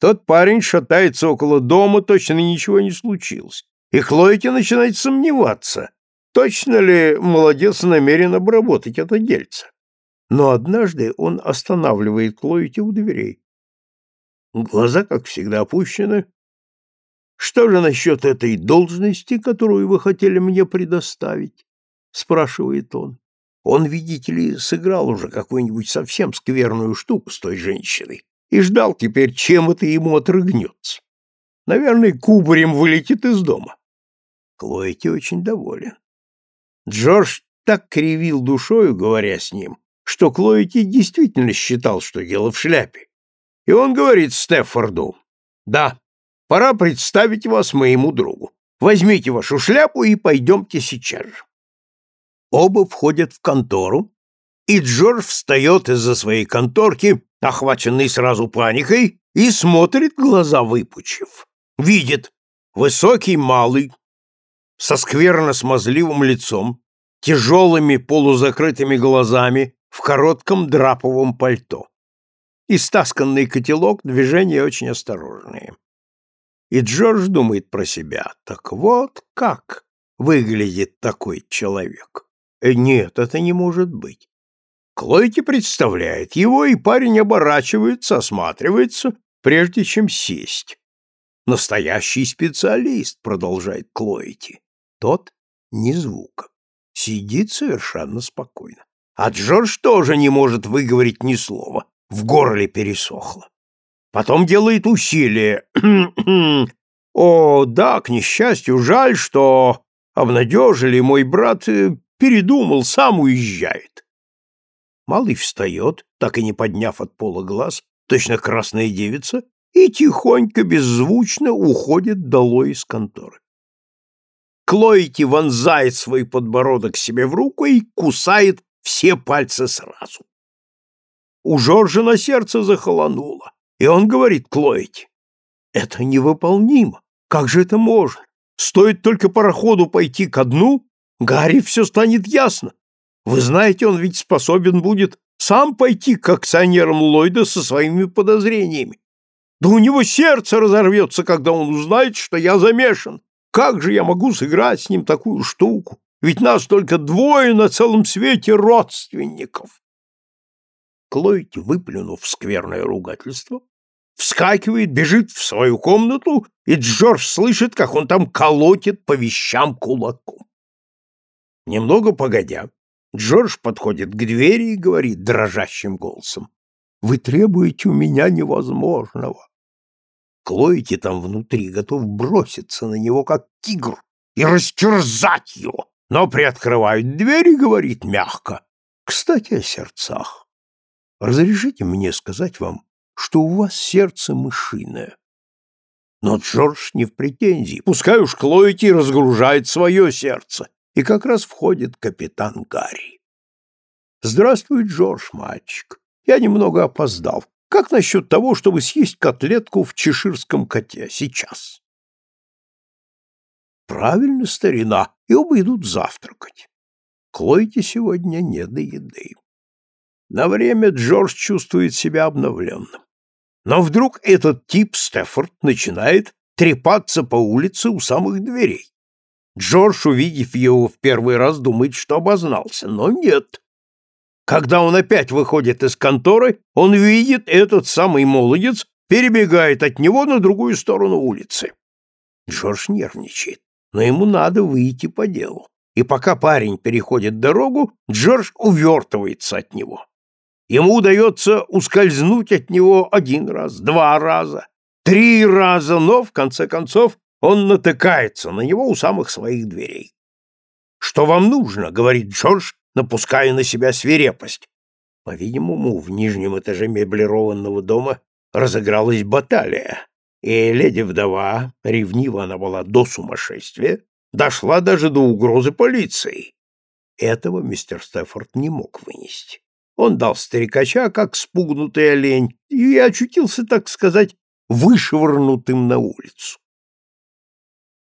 Тот парень шатается около дома, точно ничего не случилось. И Хлоити начинает сомневаться, точно ли молодец намерен обработать это дельце. Но однажды он останавливает Хлоити у дверей. Глаза, как всегда, опущены. «Что же насчет этой должности, которую вы хотели мне предоставить?» — спрашивает он. Он, видите ли, сыграл уже какую-нибудь совсем скверную штуку с той женщиной и ждал теперь, чем это ему отрыгнется. Наверное, кубарем вылетит из дома. Клоэти очень доволен. Джордж так кривил душою, говоря с ним, что Клоэти действительно считал, что дело в шляпе. И он говорит Стефорду, «Да, пора представить вас моему другу. Возьмите вашу шляпу и пойдемте сейчас же». Оба входят в контору, и Джордж встает из-за своей конторки, охваченный сразу паникой, и смотрит, глаза выпучив. Видит, высокий малый, со скверно-смазливым лицом, тяжелыми полузакрытыми глазами, в коротком драповом пальто. Истасканный котелок, движения очень осторожные. И Джордж думает про себя, так вот как выглядит такой человек. Э, нет, это не может быть. Клойки представляет его, и парень оборачивается, осматривается, прежде чем сесть. Настоящий специалист, продолжает Клойки. Тот ни звука. Сидит совершенно спокойно. А Джордж тоже не может выговорить ни слова в горле пересохло. Потом делает усилие. О, да, к несчастью, жаль, что обнадежили, мой брат э, передумал, сам уезжает. Малый встает, так и не подняв от пола глаз, точно красная девица, и тихонько, беззвучно уходит долой из конторы. Клоити вонзает свой подбородок себе в руку и кусает все пальцы сразу. У Жоржа на сердце захолонуло, и он говорит Клоэти, «Это невыполнимо. Как же это можно? Стоит только пароходу пойти ко дну, Гарри все станет ясно. Вы знаете, он ведь способен будет сам пойти к акционерам Ллойда со своими подозрениями. Да у него сердце разорвется, когда он узнает, что я замешан. Как же я могу сыграть с ним такую штуку? Ведь нас только двое на целом свете родственников. Клойд, выплюнув скверное ругательство, вскакивает, бежит в свою комнату, и Джордж слышит, как он там колотит по вещам кулаком. Немного погодя, Джордж подходит к двери и говорит дрожащим голосом, «Вы требуете у меня невозможного». Клоити там внутри готов броситься на него, как тигр, и растерзать его, но приоткрывает дверь и говорит мягко, «Кстати, о сердцах. Разрешите мне сказать вам, что у вас сердце мышиное. Но Джордж не в претензии. Пускай уж Клоити разгружает свое сердце. И как раз входит капитан Гарри. Здравствуй, Джордж, мальчик. Я немного опоздал. Как насчет того, чтобы съесть котлетку в чеширском коте сейчас? Правильно, старина, и оба идут завтракать. Клойте сегодня не до еды. На время Джордж чувствует себя обновленным. Но вдруг этот тип Стефорд начинает трепаться по улице у самых дверей. Джордж, увидев его в первый раз, думает, что обознался, но нет. Когда он опять выходит из конторы, он видит этот самый молодец, перебегает от него на другую сторону улицы. Джордж нервничает, но ему надо выйти по делу. И пока парень переходит дорогу, Джордж увертывается от него. Ему удается ускользнуть от него один раз, два раза, три раза, но, в конце концов, он натыкается на него у самых своих дверей. «Что вам нужно?» — говорит Джордж, напуская на себя свирепость. По-видимому, в нижнем этаже меблированного дома разыгралась баталия, и леди-вдова, ревнива она была до сумасшествия, дошла даже до угрозы полиции. Этого мистер Стефорд не мог вынести. Он дал старикача, как спугнутый олень, и очутился, так сказать, вышвырнутым на улицу.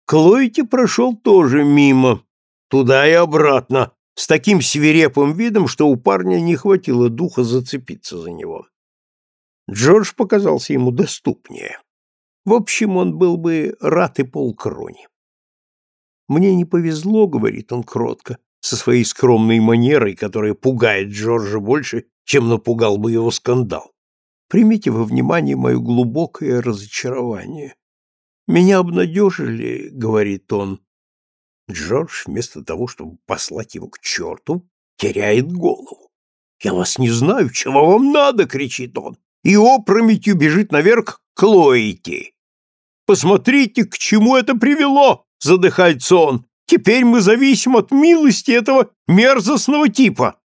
Клойти прошел тоже мимо, туда и обратно, с таким свирепым видом, что у парня не хватило духа зацепиться за него. Джордж показался ему доступнее. В общем, он был бы рад и полкрони. «Мне не повезло», — говорит он кротко, со своей скромной манерой, которая пугает Джорджа больше, чем напугал бы его скандал. Примите во внимание мое глубокое разочарование. Меня обнадежили, — говорит он. Джордж, вместо того, чтобы послать его к черту, теряет голову. «Я вас не знаю, чего вам надо!» — кричит он. И опрометью бежит наверх к Клоити. «Посмотрите, к чему это привело!» — задыхается он. «Теперь мы зависим от милости этого мерзостного типа!»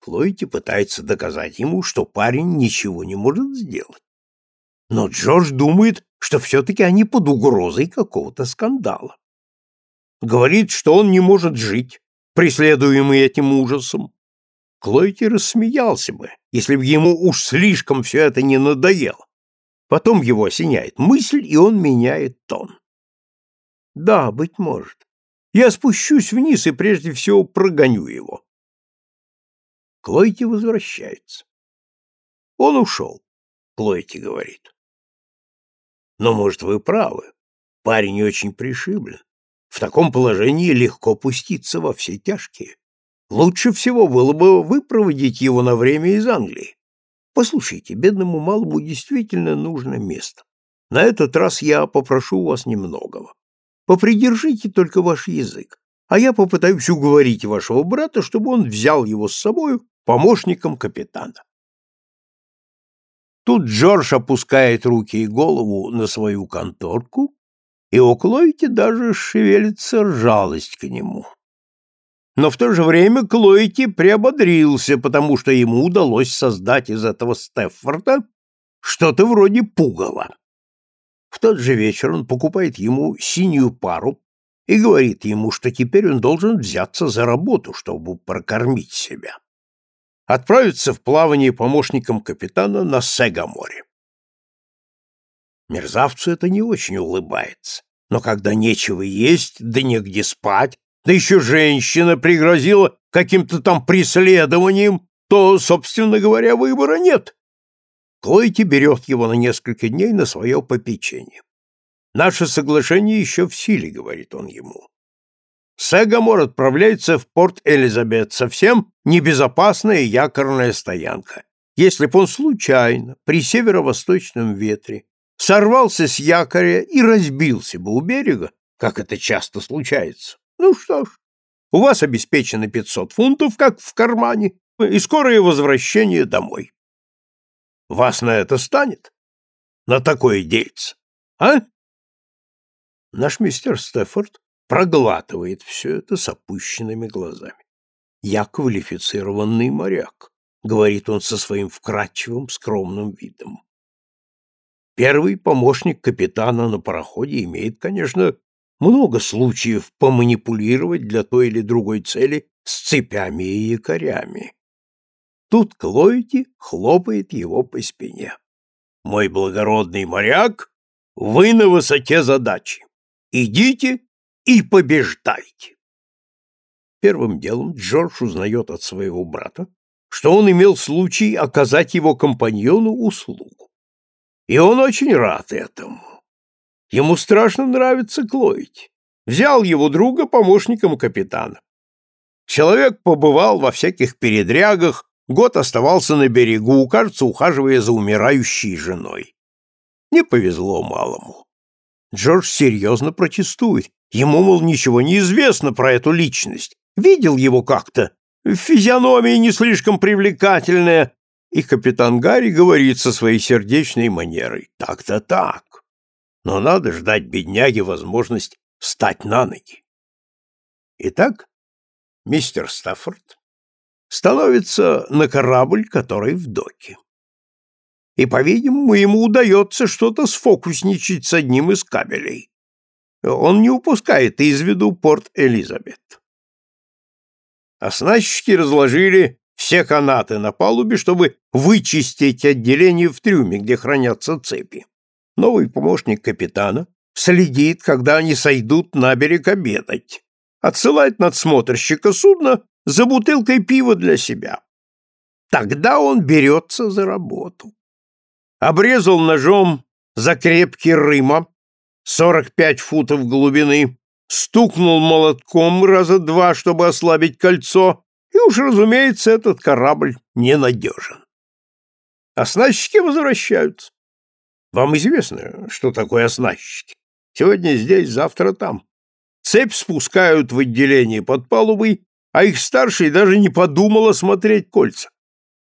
Клоити пытается доказать ему, что парень ничего не может сделать. Но Джордж думает, что все-таки они под угрозой какого-то скандала. Говорит, что он не может жить, преследуемый этим ужасом. Клойти рассмеялся бы, если бы ему уж слишком все это не надоело. Потом его осеняет мысль, и он меняет тон. Да, быть может. Я спущусь вниз и прежде всего прогоню его. Клойти возвращается. Он ушел, Клойти говорит. Но, может, вы правы. Парень очень пришиблен. В таком положении легко пуститься во все тяжкие. Лучше всего было бы выпроводить его на время из Англии. Послушайте, бедному малому действительно нужно место. На этот раз я попрошу у вас немногого. Попридержите только ваш язык, а я попытаюсь уговорить вашего брата, чтобы он взял его с собою помощником капитана. Тут Джордж опускает руки и голову на свою конторку, и у Клойти даже шевелится жалость к нему. Но в то же время Клойти приободрился, потому что ему удалось создать из этого Стеффорда что-то вроде пугала. В тот же вечер он покупает ему синюю пару и говорит ему, что теперь он должен взяться за работу, чтобы прокормить себя. Отправиться в плавание помощником капитана на Сегаморе. Мерзавцу это не очень улыбается, но когда нечего есть, да негде спать, да еще женщина пригрозила каким-то там преследованием, то, собственно говоря, выбора нет. Клойти берет его на несколько дней на свое попечение. «Наше соглашение еще в силе», — говорит он ему. Сегамор отправляется в порт Элизабет, совсем небезопасная якорная стоянка. Если б он случайно, при северо-восточном ветре, сорвался с якоря и разбился бы у берега, как это часто случается, ну что ж, у вас обеспечено 500 фунтов, как в кармане, и скорое возвращение домой. Вас на это станет? На такое дельце, а? Наш мистер Стефорд проглатывает все это с опущенными глазами. Я квалифицированный моряк, говорит он со своим вкрадчивым, скромным видом. Первый помощник капитана на пароходе имеет, конечно, много случаев поманипулировать для той или другой цели с цепями и якорями. Тут Клойти хлопает его по спине. «Мой благородный моряк, вы на высоте задачи. Идите и побеждайте!» Первым делом Джордж узнает от своего брата, что он имел случай оказать его компаньону услугу. И он очень рад этому. Ему страшно нравится Клоить. Взял его друга помощником капитана. Человек побывал во всяких передрягах, год оставался на берегу, кажется, ухаживая за умирающей женой. Не повезло малому. Джордж серьезно протестует. Ему, мол, ничего не известно про эту личность. Видел его как-то. Физиономия не слишком привлекательная. И капитан Гарри говорит со своей сердечной манерой. Так-то так но надо ждать бедняге возможность встать на ноги. Итак, мистер Стаффорд становится на корабль, который в доке. И, по-видимому, ему удается что-то сфокусничать с одним из кабелей. Он не упускает из виду порт Элизабет. Оснащики разложили все канаты на палубе, чтобы вычистить отделение в трюме, где хранятся цепи. Новый помощник капитана следит, когда они сойдут на берег обедать, отсылает надсмотрщика судна за бутылкой пива для себя. Тогда он берется за работу. Обрезал ножом за крепкий рыма, 45 футов глубины, стукнул молотком раза два, чтобы ослабить кольцо, и уж, разумеется, этот корабль ненадежен. Оснастчики возвращаются. Вам известно, что такое оснастчики? Сегодня здесь, завтра там. Цепь спускают в отделение под палубой, а их старший даже не подумал осмотреть кольца.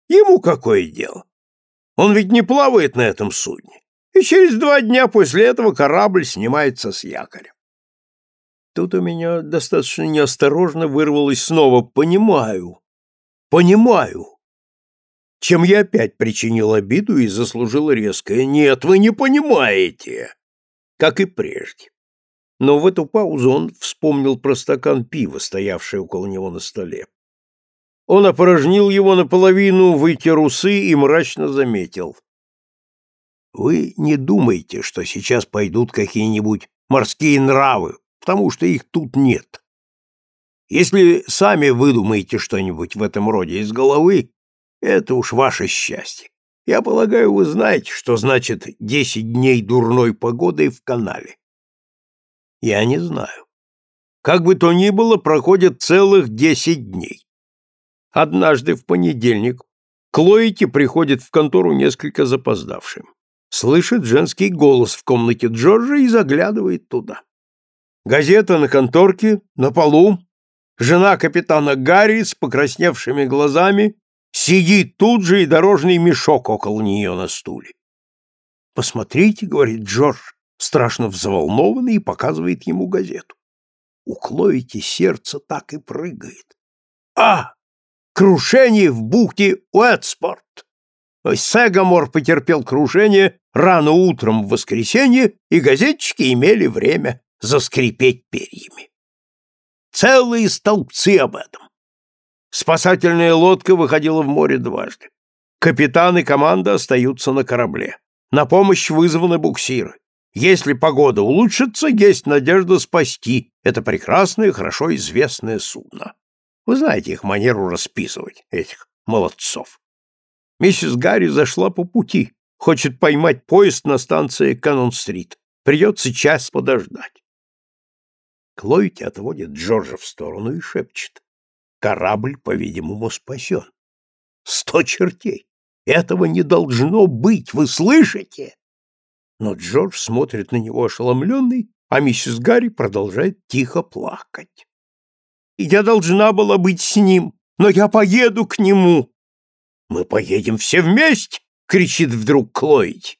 Ему какое дело? Он ведь не плавает на этом судне. И через два дня после этого корабль снимается с якоря. Тут у меня достаточно неосторожно вырвалось снова «понимаю, понимаю», чем я опять причинил обиду и заслужил резкое «нет, вы не понимаете», как и прежде. Но в эту паузу он вспомнил про стакан пива, стоявший около него на столе. Он опорожнил его наполовину, вытер усы и мрачно заметил. «Вы не думаете, что сейчас пойдут какие-нибудь морские нравы потому что их тут нет. Если сами выдумаете что-нибудь в этом роде из головы, это уж ваше счастье. Я полагаю, вы знаете, что значит десять дней дурной погоды в канале. Я не знаю. Как бы то ни было, проходят целых десять дней. Однажды в понедельник Клоити приходит в контору несколько запоздавшим. Слышит женский голос в комнате Джорджа и заглядывает туда. Газета на конторке, на полу. Жена капитана Гарри с покрасневшими глазами сидит тут же и дорожный мешок около нее на стуле. «Посмотрите», — говорит Джордж, страшно взволнованный, и показывает ему газету. У Клоити сердце так и прыгает. «А! Крушение в бухте Уэтспорт!» Сегамор потерпел крушение рано утром в воскресенье, и газетчики имели время заскрипеть перьями. Целые столбцы об этом. Спасательная лодка выходила в море дважды. Капитан и команда остаются на корабле. На помощь вызваны буксиры. Если погода улучшится, есть надежда спасти это прекрасное, хорошо известное судно. Вы знаете их манеру расписывать, этих молодцов. Миссис Гарри зашла по пути, хочет поймать поезд на станции Канон-стрит. Придется час подождать. Клойти отводит Джорджа в сторону и шепчет. Корабль, по-видимому, спасен. Сто чертей! Этого не должно быть, вы слышите? Но Джордж смотрит на него ошеломленный, а миссис Гарри продолжает тихо плакать. «Я должна была быть с ним, но я поеду к нему!» «Мы поедем все вместе!» — кричит вдруг Клоить.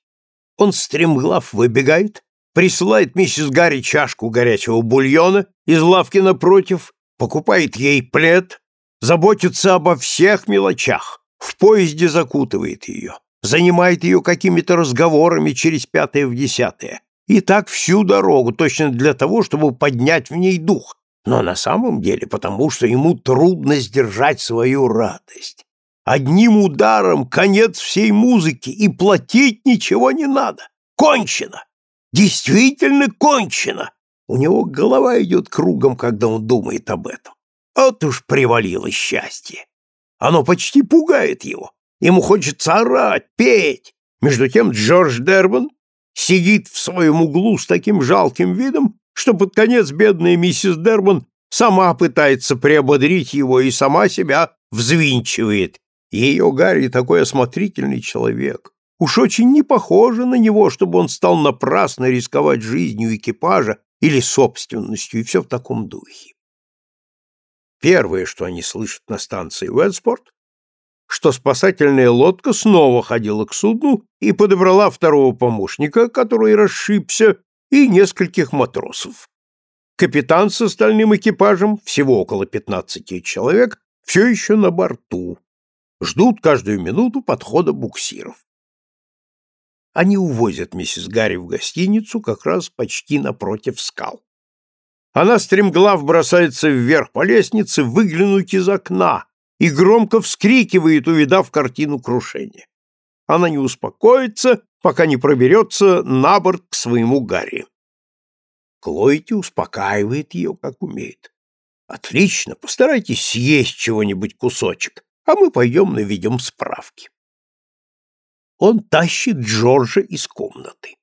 Он стремглав выбегает, присылает миссис Гарри чашку горячего бульона из лавки напротив, покупает ей плед, заботится обо всех мелочах, в поезде закутывает ее, занимает ее какими-то разговорами через пятое в десятое. И так всю дорогу, точно для того, чтобы поднять в ней дух, но на самом деле потому, что ему трудно сдержать свою радость. Одним ударом конец всей музыки, и платить ничего не надо. Кончено! Действительно кончено. У него голова идет кругом, когда он думает об этом. Вот уж привалило счастье. Оно почти пугает его. Ему хочется орать, петь. Между тем Джордж Дербан сидит в своем углу с таким жалким видом, что под конец бедная миссис Дербан сама пытается приободрить его и сама себя взвинчивает. Ее Гарри такой осмотрительный человек. Уж очень не похоже на него, чтобы он стал напрасно рисковать жизнью экипажа или собственностью, и все в таком духе. Первое, что они слышат на станции Уэдспорт, что спасательная лодка снова ходила к судну и подобрала второго помощника, который расшибся, и нескольких матросов. Капитан с остальным экипажем, всего около пятнадцати человек, все еще на борту. Ждут каждую минуту подхода буксиров. Они увозят миссис Гарри в гостиницу как раз почти напротив скал. Она стремглав бросается вверх по лестнице выглянуть из окна и громко вскрикивает, увидав картину крушения. Она не успокоится, пока не проберется на борт к своему Гарри. Клойти успокаивает ее, как умеет. «Отлично, постарайтесь съесть чего-нибудь кусочек, а мы пойдем наведем справки». Он тащит Джорджа из комнаты.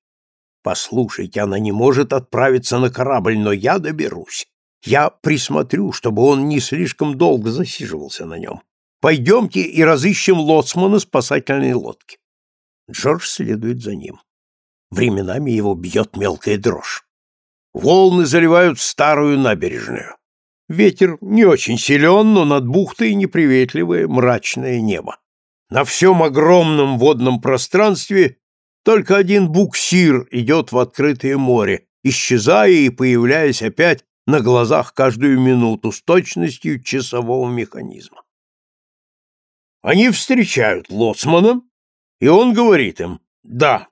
Послушайте, она не может отправиться на корабль, но я доберусь. Я присмотрю, чтобы он не слишком долго засиживался на нем. Пойдемте и разыщем лоцмана спасательной лодки. Джордж следует за ним. Временами его бьет мелкая дрожь. Волны заливают старую набережную. Ветер не очень силен, но над бухтой неприветливое мрачное небо. На всем огромном водном пространстве только один буксир идет в открытое море, исчезая и появляясь опять на глазах каждую минуту с точностью часового механизма. Они встречают лоцмана, и он говорит им «Да,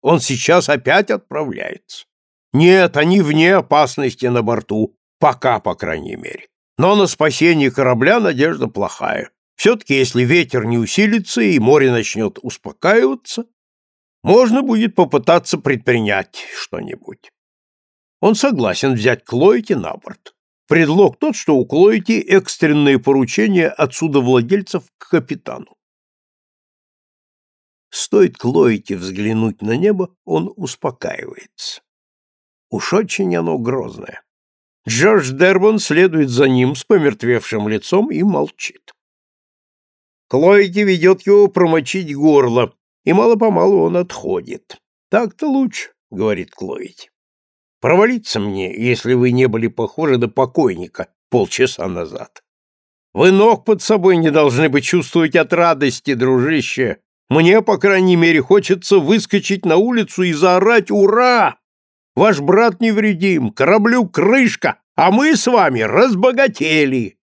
он сейчас опять отправляется. Нет, они вне опасности на борту, пока, по крайней мере. Но на спасение корабля надежда плохая. Все-таки, если ветер не усилится и море начнет успокаиваться, можно будет попытаться предпринять что-нибудь. Он согласен взять Клоити на борт. Предлог тот, что у Клоити экстренное поручение от судовладельцев к капитану. Стоит Клоити взглянуть на небо, он успокаивается. Уж очень оно грозное. Джордж Дербон следует за ним с помертвевшим лицом и молчит. Клоити ведет его промочить горло, и мало-помалу он отходит. «Так-то лучше», — говорит Клоити. «Провалиться мне, если вы не были похожи на покойника полчаса назад. Вы ног под собой не должны бы чувствовать от радости, дружище. Мне, по крайней мере, хочется выскочить на улицу и заорать «Ура!» Ваш брат невредим, кораблю крышка, а мы с вами разбогатели.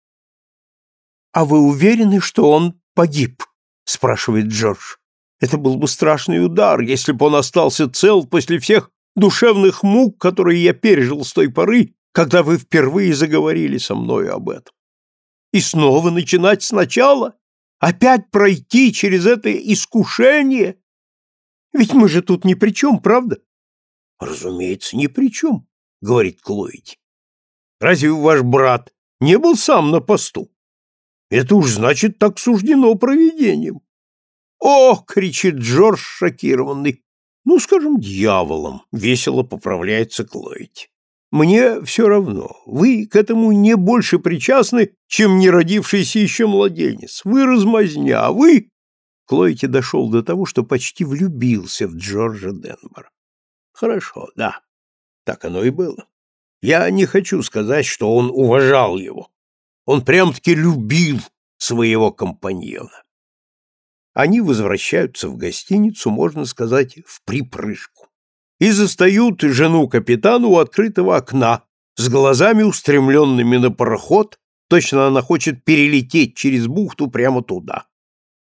— А вы уверены, что он погиб? — спрашивает Джордж. Это был бы страшный удар, если бы он остался цел после всех душевных мук, которые я пережил с той поры, когда вы впервые заговорили со мною об этом. И снова начинать сначала? Опять пройти через это искушение? Ведь мы же тут ни при чем, правда? Разумеется, ни при чем, говорит Клоиди. Разве ваш брат не был сам на посту? Это уж значит так суждено провидением. Ох, кричит Джордж шокированный. Ну, скажем, дьяволом, весело поправляется Клоиди. Мне все равно. Вы к этому не больше причастны, чем не родившийся еще младенец. Вы размазня, а вы... Клоити дошел до того, что почти влюбился в Джорджа Денбора. Хорошо, да, так оно и было. Я не хочу сказать, что он уважал его. Он прям-таки любил своего компаньона. Они возвращаются в гостиницу, можно сказать, в припрыжку. И застают жену капитана у открытого окна, с глазами устремленными на пароход, точно она хочет перелететь через бухту прямо туда.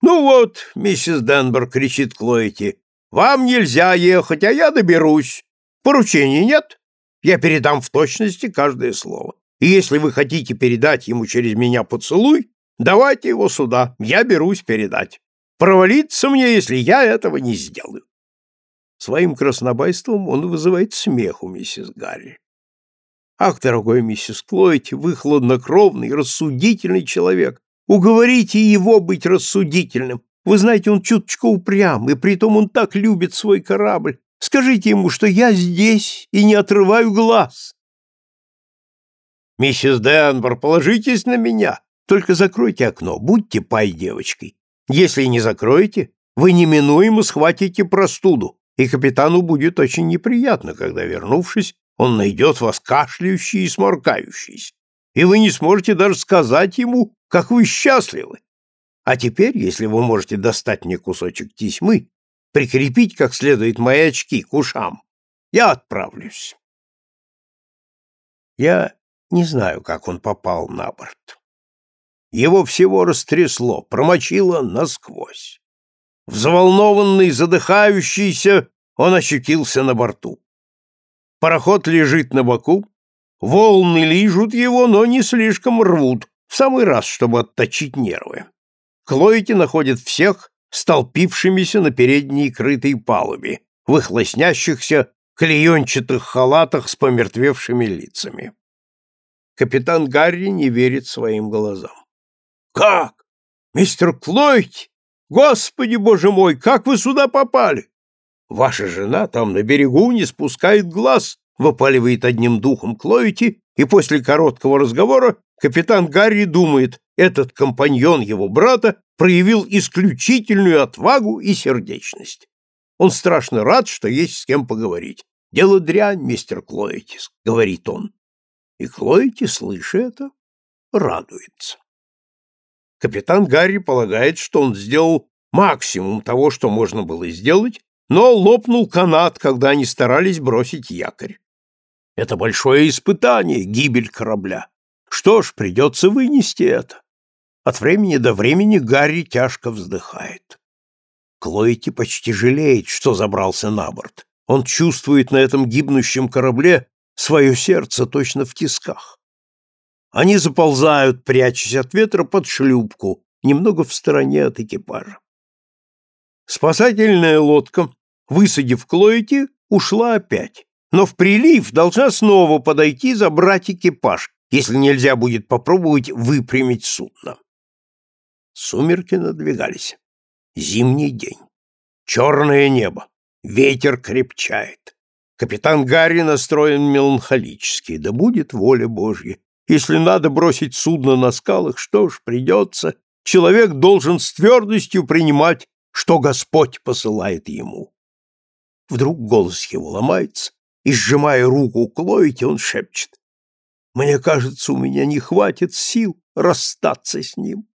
«Ну вот, миссис Денбер», — кричит Клоэти, вам нельзя ехать, а я доберусь. Поручений нет? Я передам в точности каждое слово. И если вы хотите передать ему через меня поцелуй, давайте его сюда, я берусь передать. Провалиться мне, если я этого не сделаю. Своим краснобайством он вызывает смех у миссис Гарри. Ах, дорогой миссис Клойд, вы хладнокровный, рассудительный человек. Уговорите его быть рассудительным, вы знаете, он чуточку упрям, и притом он так любит свой корабль. Скажите ему, что я здесь и не отрываю глаз. Миссис Денвер, положитесь на меня. Только закройте окно, будьте пай девочкой. Если не закроете, вы неминуемо схватите простуду, и капитану будет очень неприятно, когда, вернувшись, он найдет вас кашляющий и сморкающийся, и вы не сможете даже сказать ему, как вы счастливы. А теперь, если вы можете достать мне кусочек тесьмы, прикрепить как следует мои очки к ушам, я отправлюсь. Я не знаю, как он попал на борт. Его всего растрясло, промочило насквозь. Взволнованный, задыхающийся, он ощутился на борту. Пароход лежит на боку, волны лижут его, но не слишком рвут, в самый раз, чтобы отточить нервы. Клоити находит всех столпившимися на передней крытой палубе, в их лоснящихся клеенчатых халатах с помертвевшими лицами. Капитан Гарри не верит своим глазам. «Как? Мистер Клойти? Господи, боже мой, как вы сюда попали? Ваша жена там на берегу не спускает глаз, выпаливает одним духом Клоити, и после короткого разговора капитан Гарри думает, этот компаньон его брата проявил исключительную отвагу и сердечность. Он страшно рад, что есть с кем поговорить. «Дело дрянь, мистер Клоитис», — говорит он. И Клоити, слыша это, радуется. Капитан Гарри полагает, что он сделал максимум того, что можно было сделать, но лопнул канат, когда они старались бросить якорь. Это большое испытание, гибель корабля. Что ж, придется вынести это. От времени до времени Гарри тяжко вздыхает. Клоити почти жалеет, что забрался на борт. Он чувствует на этом гибнущем корабле свое сердце точно в тисках. Они заползают, прячась от ветра, под шлюпку, немного в стороне от экипажа. Спасательная лодка, высадив Клоити, ушла опять, но в прилив должна снова подойти забрать экипаж, если нельзя будет попробовать выпрямить судно. Сумерки надвигались. Зимний день. Черное небо. Ветер крепчает. Капитан Гарри настроен меланхолически. Да будет воля Божья. Если надо бросить судно на скалах, что ж, придется. Человек должен с твердостью принимать, что Господь посылает ему. Вдруг голос его ломается, и, сжимая руку Клоити, он шепчет. «Мне кажется, у меня не хватит сил расстаться с ним».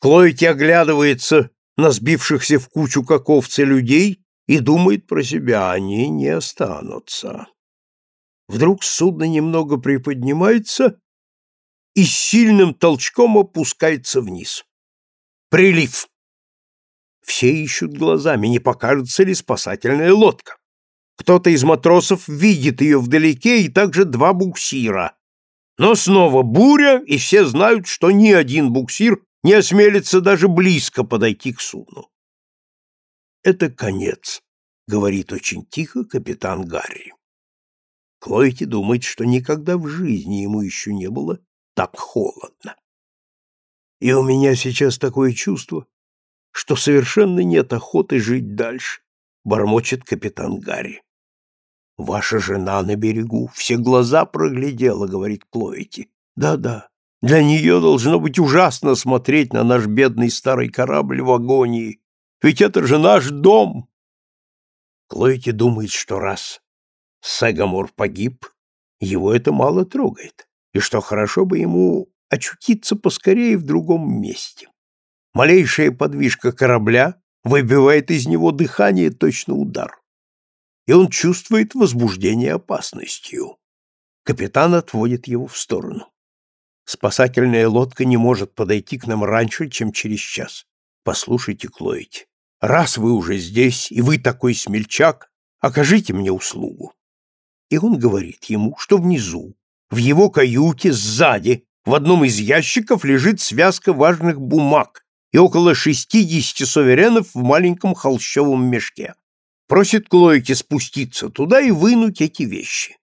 Клоити оглядывается на сбившихся в кучу как овцы людей и думает про себя, они не останутся. Вдруг судно немного приподнимается и сильным толчком опускается вниз. Прилив. Все ищут глазами, не покажется ли спасательная лодка. Кто-то из матросов видит ее вдалеке и также два буксира. Но снова буря, и все знают, что ни один буксир не осмелится даже близко подойти к судну. «Это конец», — говорит очень тихо капитан Гарри. Клойти думает, что никогда в жизни ему еще не было так холодно. И у меня сейчас такое чувство, что совершенно нет охоты жить дальше, бормочет капитан Гарри. Ваша жена на берегу, все глаза проглядела, говорит Клоити. Да-да, для нее должно быть ужасно смотреть на наш бедный старый корабль в агонии. Ведь это же наш дом. Клоити думает, что раз Сагамор погиб, его это мало трогает, и что хорошо бы ему очутиться поскорее в другом месте. Малейшая подвижка корабля выбивает из него дыхание точно удар. И он чувствует возбуждение опасностью. Капитан отводит его в сторону. Спасательная лодка не может подойти к нам раньше, чем через час. Послушайте, Клоить, раз вы уже здесь, и вы такой смельчак, окажите мне услугу. И он говорит ему, что внизу, в его каюте сзади, в одном из ящиков лежит связка важных бумаг и около шестидесяти суверенов в маленьком холщовом мешке. Просит Клоики спуститься туда и вынуть эти вещи.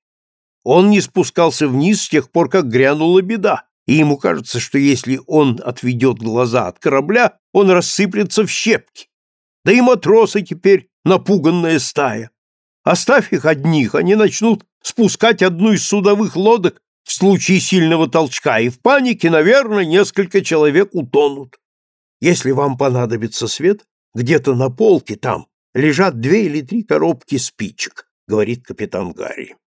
Он не спускался вниз с тех пор, как грянула беда, и ему кажется, что если он отведет глаза от корабля, он рассыплется в щепки. Да и матросы теперь напуганная стая. Оставь их одних, они начнут спускать одну из судовых лодок в случае сильного толчка, и в панике, наверное, несколько человек утонут. Если вам понадобится свет, где-то на полке там лежат две или три коробки спичек, говорит капитан Гарри.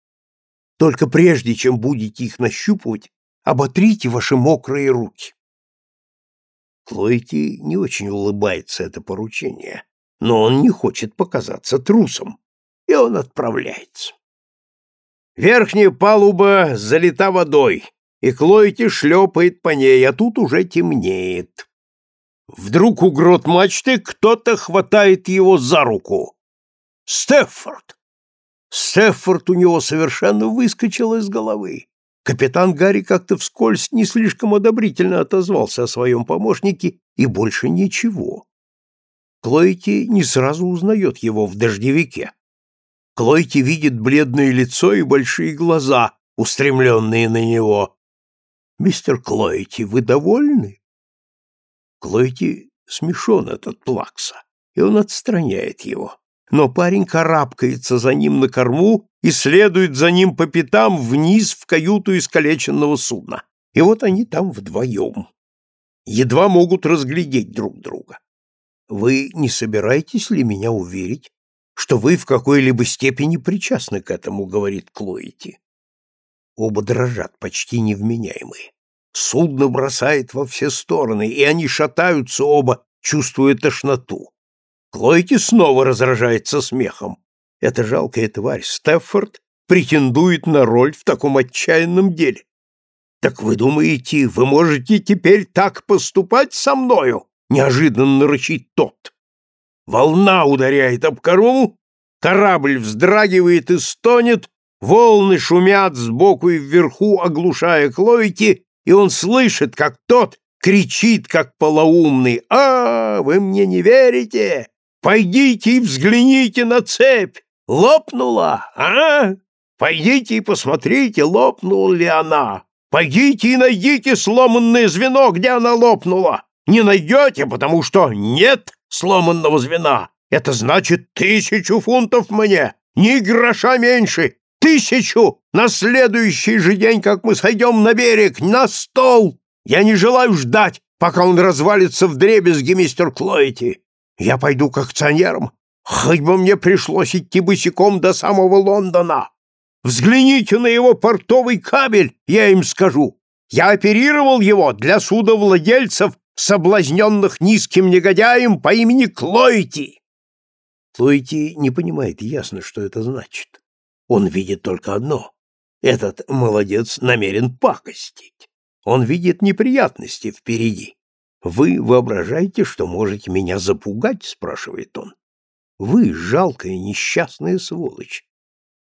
Только прежде, чем будете их нащупывать, Оботрите ваши мокрые руки. Клойти не очень улыбается это поручение, но он не хочет показаться трусом, и он отправляется. Верхняя палуба залита водой, и Клойти шлепает по ней, а тут уже темнеет. Вдруг у грот мачты кто-то хватает его за руку. Стеффорд! Стеффорд у него совершенно выскочил из головы. Капитан Гарри как-то вскользь не слишком одобрительно отозвался о своем помощнике и больше ничего. Клойти не сразу узнает его в дождевике. Клойти видит бледное лицо и большие глаза, устремленные на него. «Мистер Клойти, вы довольны?» Клойти Смешон этот плакса, и он отстраняет его. Но парень карабкается за ним на корму и следует за ним по пятам вниз в каюту искалеченного судна. И вот они там вдвоем. Едва могут разглядеть друг друга. Вы не собираетесь ли меня уверить, что вы в какой-либо степени причастны к этому, говорит Клоити. Оба дрожат, почти невменяемые. Судно бросает во все стороны, и они шатаются оба, чувствуя тошноту. Клойки снова разражается смехом. Эта жалкая тварь Стеффорд претендует на роль в таком отчаянном деле. Так вы думаете, вы можете теперь так поступать со мною? Неожиданно рычит тот. Волна ударяет об корму, корабль вздрагивает и стонет, волны шумят сбоку и вверху, оглушая Клойки, и он слышит, как тот кричит, как полоумный. «А, вы мне не верите? Пойдите и взгляните на цепь! Лопнула, а? Пойдите и посмотрите, лопнула ли она. Пойдите и найдите сломанное звено, где она лопнула. Не найдете, потому что нет сломанного звена. Это значит тысячу фунтов мне, ни гроша меньше, Тысячу! На следующий же день, как мы сойдем на берег, на стол! Я не желаю ждать, пока он развалится в дребезги, мистер Клойти. Я пойду к акционерам, хоть бы мне пришлось идти босиком до самого Лондона. Взгляните на его портовый кабель, я им скажу. Я оперировал его для судовладельцев, соблазненных низким негодяем по имени Клойти. Клойти не понимает ясно, что это значит. Он видит только одно. Этот молодец намерен пакостить. Он видит неприятности впереди. «Вы воображаете, что можете меня запугать?» — спрашивает он. «Вы жалкая несчастная сволочь».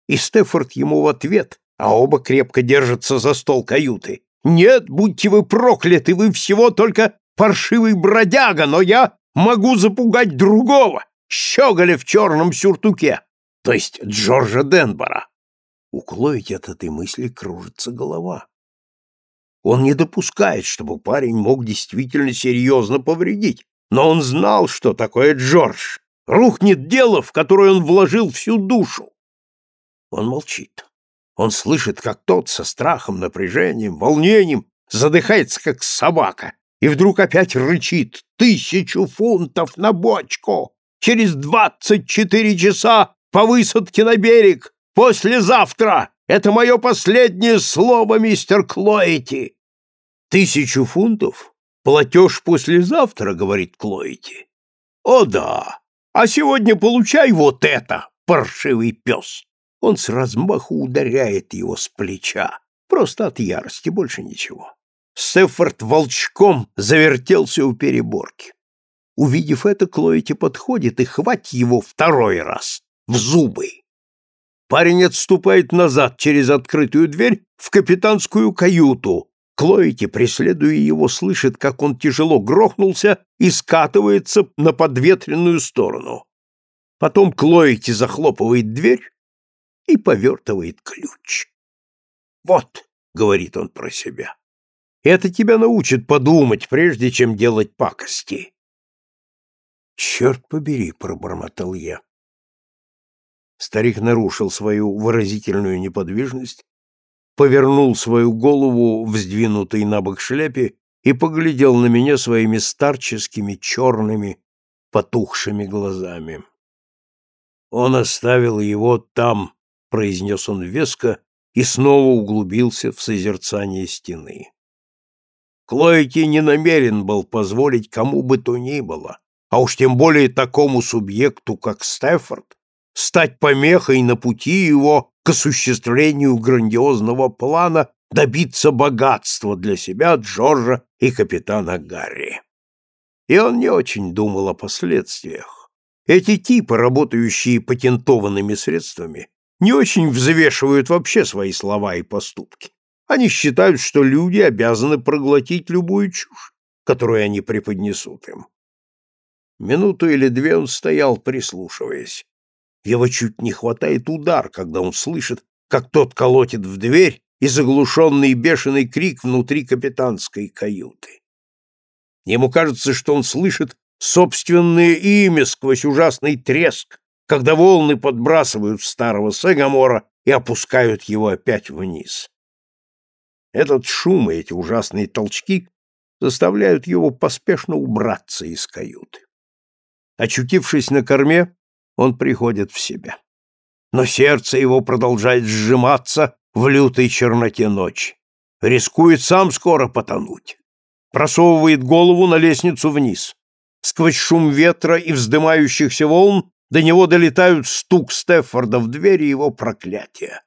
И Стефорд ему в ответ, а оба крепко держатся за стол каюты. «Нет, будьте вы прокляты, вы всего только паршивый бродяга, но я могу запугать другого, щеголя в черном сюртуке то есть Джорджа Денбора. У Клоити от этой мысли кружится голова. Он не допускает, чтобы парень мог действительно серьезно повредить, но он знал, что такое Джордж. Рухнет дело, в которое он вложил всю душу. Он молчит. Он слышит, как тот со страхом, напряжением, волнением задыхается, как собака, и вдруг опять рычит «Тысячу фунтов на бочку! Через двадцать четыре часа по высадке на берег! Послезавтра! Это мое последнее слово, мистер Клоэти!» «Тысячу фунтов? Платеж послезавтра?» — говорит Клоэти. «О да! А сегодня получай вот это, паршивый пес!» Он с размаху ударяет его с плеча. Просто от ярости, больше ничего. Стефорд волчком завертелся у переборки. Увидев это, Клоэти подходит и хватит его второй раз в зубы. Парень отступает назад через открытую дверь в капитанскую каюту. Клоити, преследуя его, слышит, как он тяжело грохнулся и скатывается на подветренную сторону. Потом Клоити захлопывает дверь и повертывает ключ. «Вот», — говорит он про себя, — «это тебя научит подумать, прежде чем делать пакости». «Черт побери», — пробормотал я. Старик нарушил свою выразительную неподвижность, повернул свою голову в сдвинутой на бок шляпе и поглядел на меня своими старческими черными потухшими глазами. «Он оставил его там», — произнес он веско и снова углубился в созерцание стены. Клойки не намерен был позволить кому бы то ни было, а уж тем более такому субъекту, как Стефорд, стать помехой на пути его к осуществлению грандиозного плана добиться богатства для себя, Джорджа и капитана Гарри. И он не очень думал о последствиях. Эти типы, работающие патентованными средствами, не очень взвешивают вообще свои слова и поступки. Они считают, что люди обязаны проглотить любую чушь, которую они преподнесут им. Минуту или две он стоял, прислушиваясь. Его чуть не хватает удар, когда он слышит, как тот колотит в дверь и заглушенный бешеный крик внутри капитанской каюты. Ему кажется, что он слышит собственное имя сквозь ужасный треск, когда волны подбрасывают старого Сегамора и опускают его опять вниз. Этот шум и эти ужасные толчки заставляют его поспешно убраться из каюты. Очутившись на корме, он приходит в себя. Но сердце его продолжает сжиматься в лютой черноте ночи. Рискует сам скоро потонуть. Просовывает голову на лестницу вниз. Сквозь шум ветра и вздымающихся волн до него долетают стук Стеффорда в дверь и его проклятие.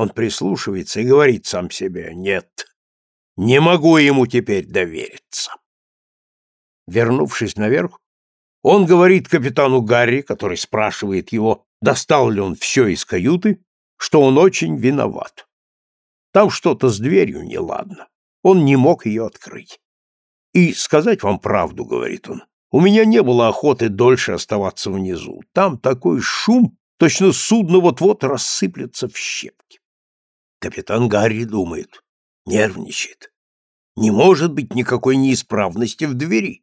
Он прислушивается и говорит сам себе «Нет, не могу ему теперь довериться». Вернувшись наверх, он говорит капитану Гарри, который спрашивает его, достал ли он все из каюты, что он очень виноват. Там что-то с дверью неладно. Он не мог ее открыть. И сказать вам правду, говорит он, у меня не было охоты дольше оставаться внизу. Там такой шум, точно судно вот-вот рассыплется в щепки. Капитан Гарри думает, нервничает. Не может быть никакой неисправности в двери.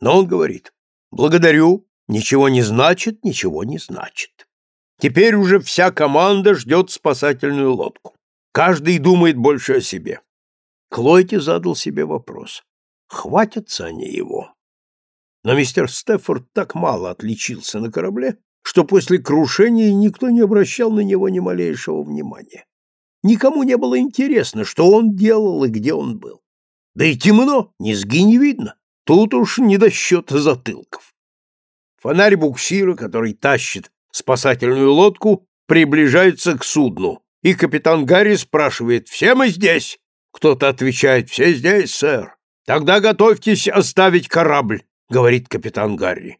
Но он говорит, благодарю, ничего не значит, ничего не значит. Теперь уже вся команда ждет спасательную лодку. Каждый думает больше о себе. Клойти задал себе вопрос. Хватятся они его? Но мистер Стефорд так мало отличился на корабле, что после крушения никто не обращал на него ни малейшего внимания. Никому не было интересно, что он делал и где он был. Да и темно, низги не видно. Тут уж не до счета затылков. Фонарь буксира, который тащит спасательную лодку, приближается к судну, и капитан Гарри спрашивает «Все мы здесь?» Кто-то отвечает «Все здесь, сэр». «Тогда готовьтесь оставить корабль», — говорит капитан Гарри.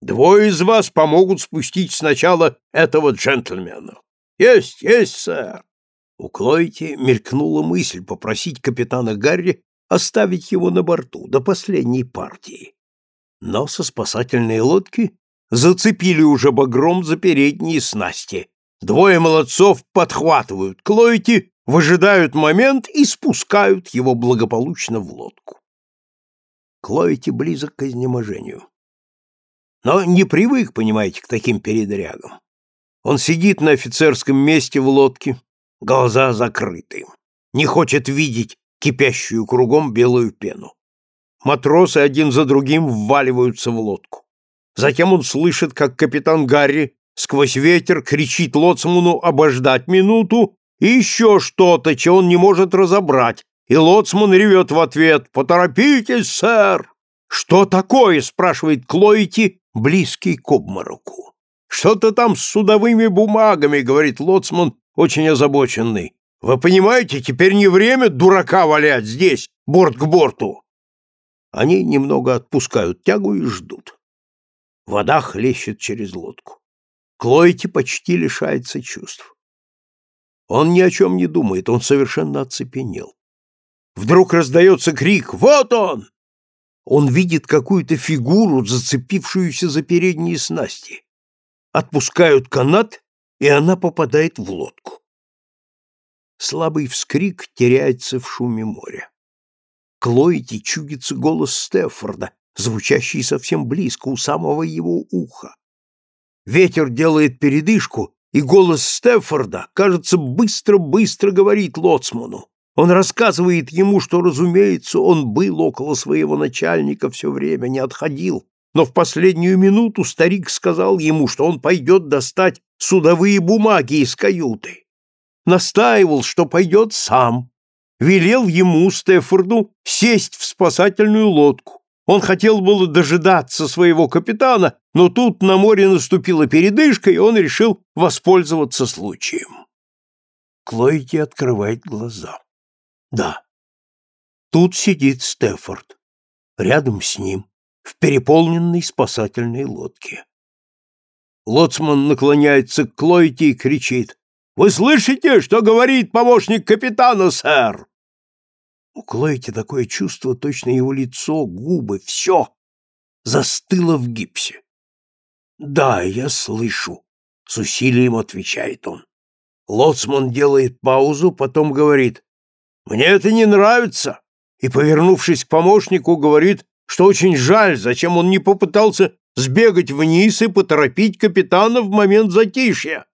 «Двое из вас помогут спустить сначала этого джентльмена». «Есть, есть, сэр». У Клойти мелькнула мысль попросить капитана Гарри оставить его на борту до последней партии. Но со спасательной лодки зацепили уже багром за передние снасти. Двое молодцов подхватывают Клойти выжидают момент и спускают его благополучно в лодку. Клоити близок к изнеможению. Но не привык, понимаете, к таким передрягам. Он сидит на офицерском месте в лодке, глаза закрыты, не хочет видеть кипящую кругом белую пену. Матросы один за другим вваливаются в лодку. Затем он слышит, как капитан Гарри сквозь ветер кричит лоцману обождать минуту и еще что-то, чего он не может разобрать, и лоцман ревет в ответ «Поторопитесь, сэр!» «Что такое?» — спрашивает Клоити, близкий к обмороку. «Что-то там с судовыми бумагами», — говорит лоцман, очень озабоченный. «Вы понимаете, теперь не время дурака валять здесь, борт к борту!» Они немного отпускают тягу и ждут. Вода хлещет через лодку. Клоити почти лишается чувств. Он ни о чем не думает, он совершенно оцепенел. Вдруг раздается крик «Вот он!» Он видит какую-то фигуру, зацепившуюся за передние снасти. Отпускают канат, и она попадает в лодку. Слабый вскрик теряется в шуме моря. Клоити чудится голос Стефорда, звучащий совсем близко, у самого его уха. Ветер делает передышку, и голос Стефорда, кажется, быстро-быстро говорит лоцману. Он рассказывает ему, что, разумеется, он был около своего начальника все время, не отходил, но в последнюю минуту старик сказал ему, что он пойдет достать судовые бумаги из каюты. Настаивал, что пойдет сам. Велел ему, Стефорду, сесть в спасательную лодку. Он хотел было дожидаться своего капитана, но тут на море наступила передышка, и он решил воспользоваться случаем. Клойки открывает глаза. Да, тут сидит Стефорд. Рядом с ним, в переполненной спасательной лодке. Лоцман наклоняется к Клойте и кричит. «Вы слышите, что говорит помощник капитана, сэр?» У Клойти такое чувство, точно его лицо, губы, все застыло в гипсе. «Да, я слышу», — с усилием отвечает он. Лоцман делает паузу, потом говорит, «Мне это не нравится», и, повернувшись к помощнику, говорит, что очень жаль, зачем он не попытался сбегать вниз и поторопить капитана в момент затишья.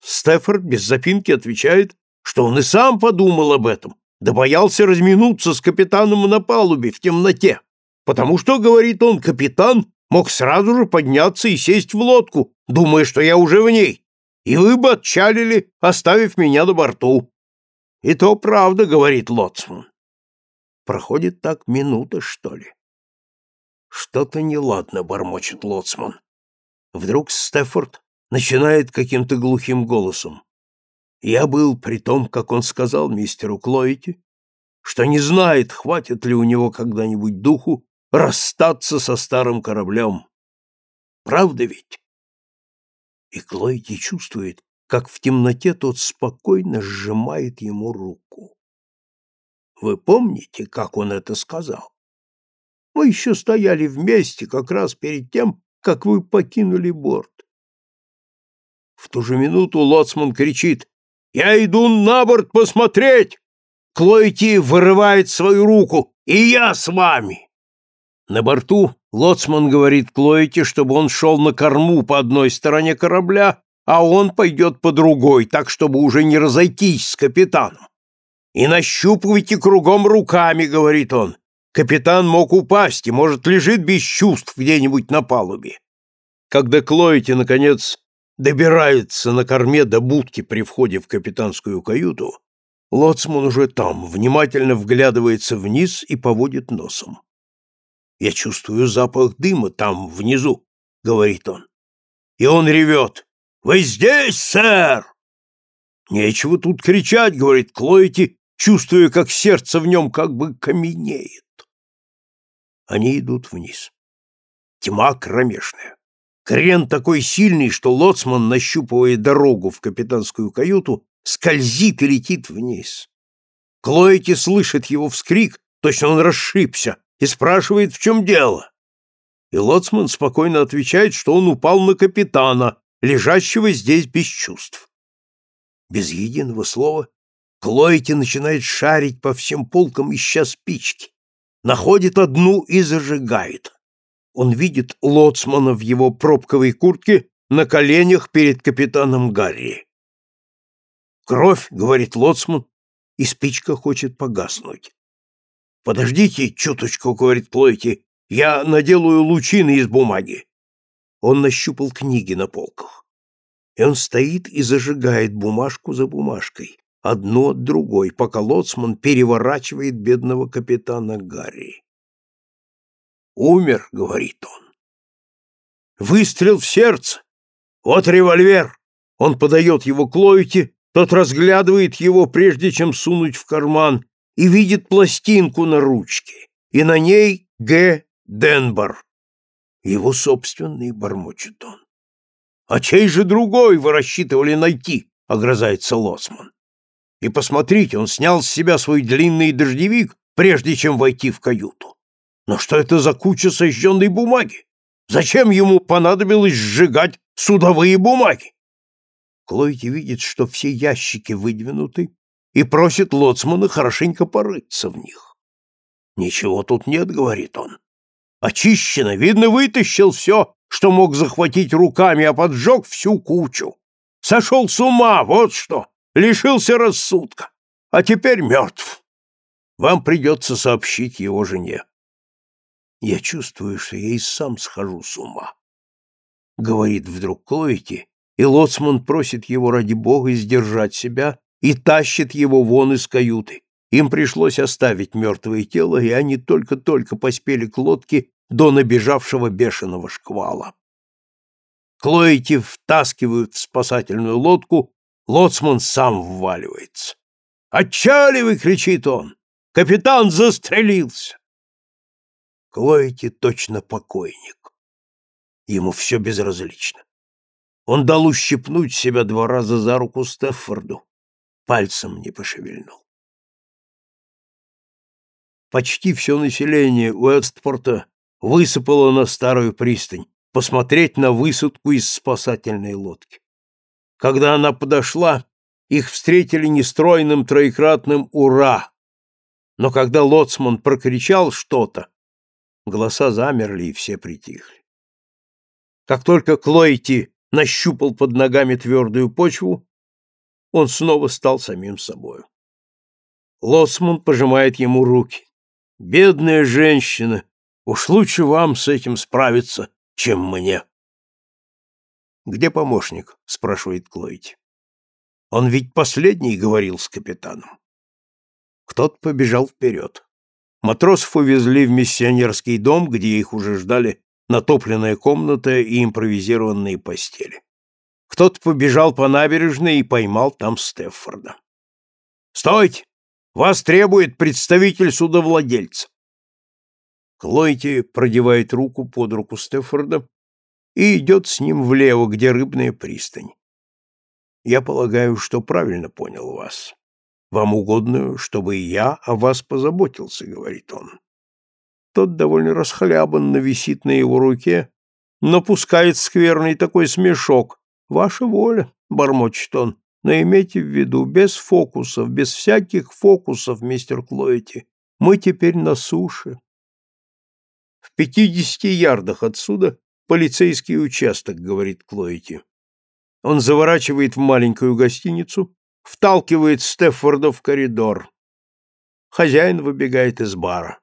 Стефорд без запинки отвечает, что он и сам подумал об этом, да боялся разминуться с капитаном на палубе в темноте, потому что, говорит он, капитан мог сразу же подняться и сесть в лодку, думая, что я уже в ней, и вы бы отчалили, оставив меня на борту. И то правда, говорит лоцман. Проходит так минута, что ли? Что-то неладно, бормочет лоцман. Вдруг Стефорд начинает каким-то глухим голосом. Я был при том, как он сказал мистеру Клоити, что не знает, хватит ли у него когда-нибудь духу расстаться со старым кораблем. Правда ведь? И Клоити чувствует, как в темноте тот спокойно сжимает ему руку. Вы помните, как он это сказал? Мы еще стояли вместе как раз перед тем, как вы покинули борт. В ту же минуту лоцман кричит «Я иду на борт посмотреть!» Клойти вырывает свою руку «И я с вами!» На борту лоцман говорит Клойти, чтобы он шел на корму по одной стороне корабля, а он пойдет по другой, так, чтобы уже не разойтись с капитаном. «И нащупывайте кругом руками», — говорит он. «Капитан мог упасть и, может, лежит без чувств где-нибудь на палубе». Когда Клойти, наконец, добирается на корме до будки при входе в капитанскую каюту, лоцман уже там, внимательно вглядывается вниз и поводит носом. «Я чувствую запах дыма там, внизу», — говорит он. И он ревет. «Вы здесь, сэр?» «Нечего тут кричать», — говорит Клойти, чувствуя, как сердце в нем как бы каменеет. Они идут вниз. Тьма кромешная. Крен такой сильный, что лоцман, нащупывая дорогу в капитанскую каюту, скользит и летит вниз. Клоэти слышит его вскрик, точно он расшибся, и спрашивает, в чем дело. И лоцман спокойно отвечает, что он упал на капитана, лежащего здесь без чувств. Без единого слова Клоэти начинает шарить по всем полкам, ища спички. Находит одну и зажигает. Он видит лоцмана в его пробковой куртке на коленях перед капитаном Гарри. «Кровь», — говорит лоцман, и спичка хочет погаснуть. «Подождите чуточку», — говорит Плойти, — «я наделаю лучины из бумаги». Он нащупал книги на полках. И он стоит и зажигает бумажку за бумажкой одну от другой, пока лоцман переворачивает бедного капитана Гарри. «Умер», — говорит он. «Выстрел в сердце! Вот револьвер!» Он подает его Клоите, тот разглядывает его, прежде чем сунуть в карман, и видит пластинку на ручке, и на ней Г. Денбар. Его собственный бормочет он. «А чей же другой вы рассчитывали найти?» — огрызается Лосман. И посмотрите, он снял с себя свой длинный дождевик, прежде чем войти в каюту. Но что это за куча сожженной бумаги? Зачем ему понадобилось сжигать судовые бумаги? Клойти видит, что все ящики выдвинуты, и просит лоцмана хорошенько порыться в них. «Ничего тут нет», — говорит он. «Очищено, видно, вытащил все, что мог захватить руками, а поджег всю кучу. Сошел с ума, вот что!» Лишился рассудка, а теперь мертв. Вам придется сообщить его жене. Я чувствую, что я и сам схожу с ума. Говорит вдруг Клоити, и лоцман просит его ради бога сдержать себя и тащит его вон из каюты. Им пришлось оставить мертвое тело, и они только-только поспели к лодке до набежавшего бешеного шквала. Клоити втаскивают в спасательную лодку Лоцман сам вваливается. «Отчаливай!» — кричит он. «Капитан застрелился!» Клоити точно покойник. Ему все безразлично. Он дал ущипнуть себя два раза за руку Стеффорду, пальцем не пошевельнул. Почти все население Уэстпорта высыпало на старую пристань посмотреть на высадку из спасательной лодки. Когда она подошла, их встретили нестройным троекратным «Ура!». Но когда лоцман прокричал что-то, Голоса замерли, и все притихли. Как только Клойти нащупал под ногами твердую почву, он снова стал самим собою. Лосман пожимает ему руки. «Бедная женщина! Уж лучше вам с этим справиться, чем мне!» «Где помощник?» — спрашивает Клойти. «Он ведь последний говорил с капитаном». Кто-то побежал вперед. Матросов увезли в миссионерский дом, где их уже ждали натопленная комната и импровизированные постели. Кто-то побежал по набережной и поймал там Стеффорда. «Стойте! Вас требует представитель судовладельца!» Клойти продевает руку под руку Стеффорда и идет с ним влево, где рыбная пристань. «Я полагаю, что правильно понял вас. Вам угодно, чтобы я о вас позаботился», — говорит он. Тот довольно расхлябанно висит на его руке, но пускает скверный такой смешок. «Ваша воля», — бормочет он, — «но имейте в виду, без фокусов, без всяких фокусов, мистер Клоэти, мы теперь на суше». В пятидесяти ярдах отсюда полицейский участок, говорит Клоэти. Он заворачивает в маленькую гостиницу, вталкивает Стеффорда в коридор. Хозяин выбегает из бара.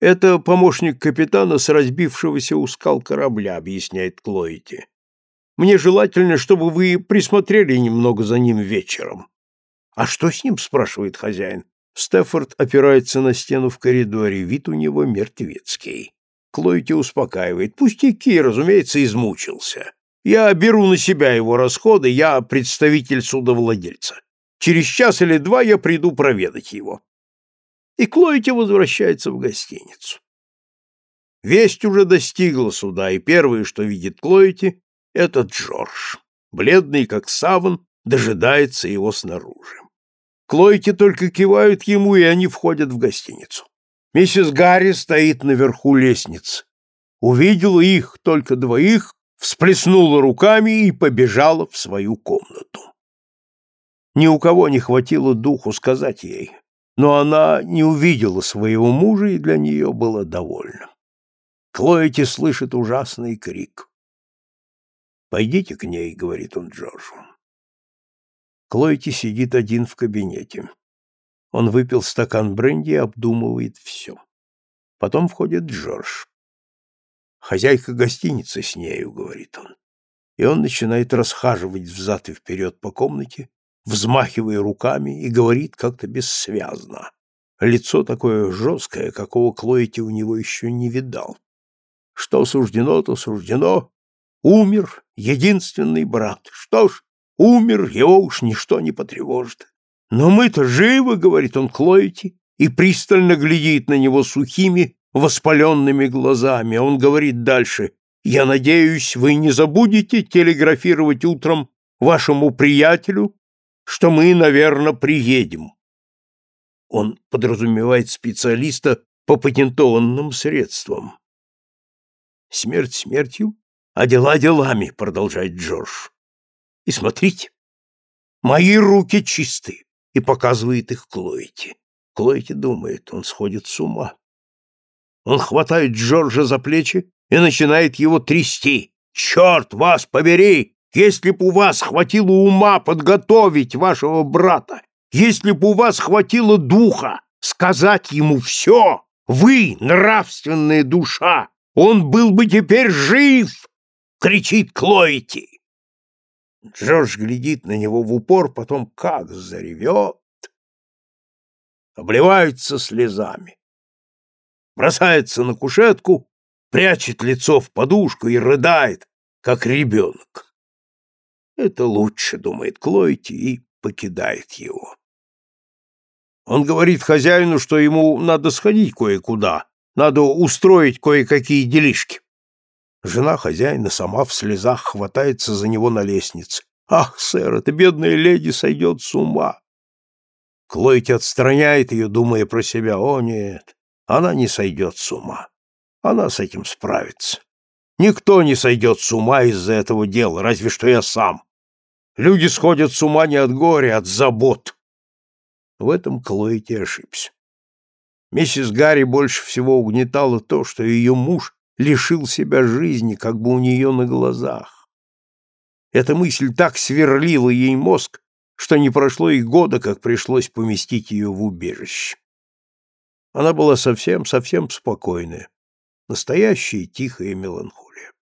«Это помощник капитана с разбившегося у скал корабля», — объясняет Клоити. «Мне желательно, чтобы вы присмотрели немного за ним вечером». «А что с ним?» — спрашивает хозяин. Стеффорд опирается на стену в коридоре, вид у него мертвецкий. Клоити успокаивает. «Пустяки, разумеется, измучился. Я беру на себя его расходы, я представитель судовладельца. Через час или два я приду проведать его. И Клоити возвращается в гостиницу. Весть уже достигла суда, и первое, что видит Клоити, это Джордж. Бледный, как саван, дожидается его снаружи. Клоити только кивают ему, и они входят в гостиницу. Миссис Гарри стоит наверху лестницы. Увидела их, только двоих, всплеснула руками и побежала в свою комнату. Ни у кого не хватило духу сказать ей, но она не увидела своего мужа и для нее было довольно. Клоэти слышит ужасный крик. «Пойдите к ней», — говорит он Джорджу. Клоэти сидит один в кабинете. Он выпил стакан бренди и обдумывает все. Потом входит Джордж. Хозяйка гостиницы с нею, говорит он. И он начинает расхаживать взад и вперед по комнате, взмахивая руками и говорит как-то бессвязно. Лицо такое жесткое, какого Клоэти у него еще не видал. Что суждено, то суждено. Умер единственный брат. Что ж, умер, его уж ничто не потревожит. Но мы-то живы, говорит он Клоэти, и пристально глядит на него сухими, воспаленными глазами. Он говорит дальше, «Я надеюсь, вы не забудете телеграфировать утром вашему приятелю, что мы, наверное, приедем». Он подразумевает специалиста по патентованным средствам. «Смерть смертью, а дела делами», — продолжает Джордж. «И смотрите, мои руки чисты», — и показывает их Клоэти. Клоэти думает, он сходит с ума. Он хватает Джорджа за плечи и начинает его трясти. «Черт вас побери! Если б у вас хватило ума подготовить вашего брата, если б у вас хватило духа сказать ему все, вы, нравственная душа, он был бы теперь жив!» — кричит Клоити. Джордж глядит на него в упор, потом как заревет, обливается слезами бросается на кушетку, прячет лицо в подушку и рыдает, как ребенок. Это лучше, думает Клойти, и покидает его. Он говорит хозяину, что ему надо сходить кое-куда, надо устроить кое-какие делишки. Жена хозяина сама в слезах хватается за него на лестнице. «Ах, сэр, эта бедная леди сойдет с ума!» Клойти отстраняет ее, думая про себя. «О, нет, она не сойдет с ума. Она с этим справится. Никто не сойдет с ума из-за этого дела, разве что я сам. Люди сходят с ума не от горя, а от забот. В этом Клоити ошибся. Миссис Гарри больше всего угнетало то, что ее муж лишил себя жизни, как бы у нее на глазах. Эта мысль так сверлила ей мозг, что не прошло и года, как пришлось поместить ее в убежище. Она была совсем-совсем спокойная, настоящая тихая меланхолия.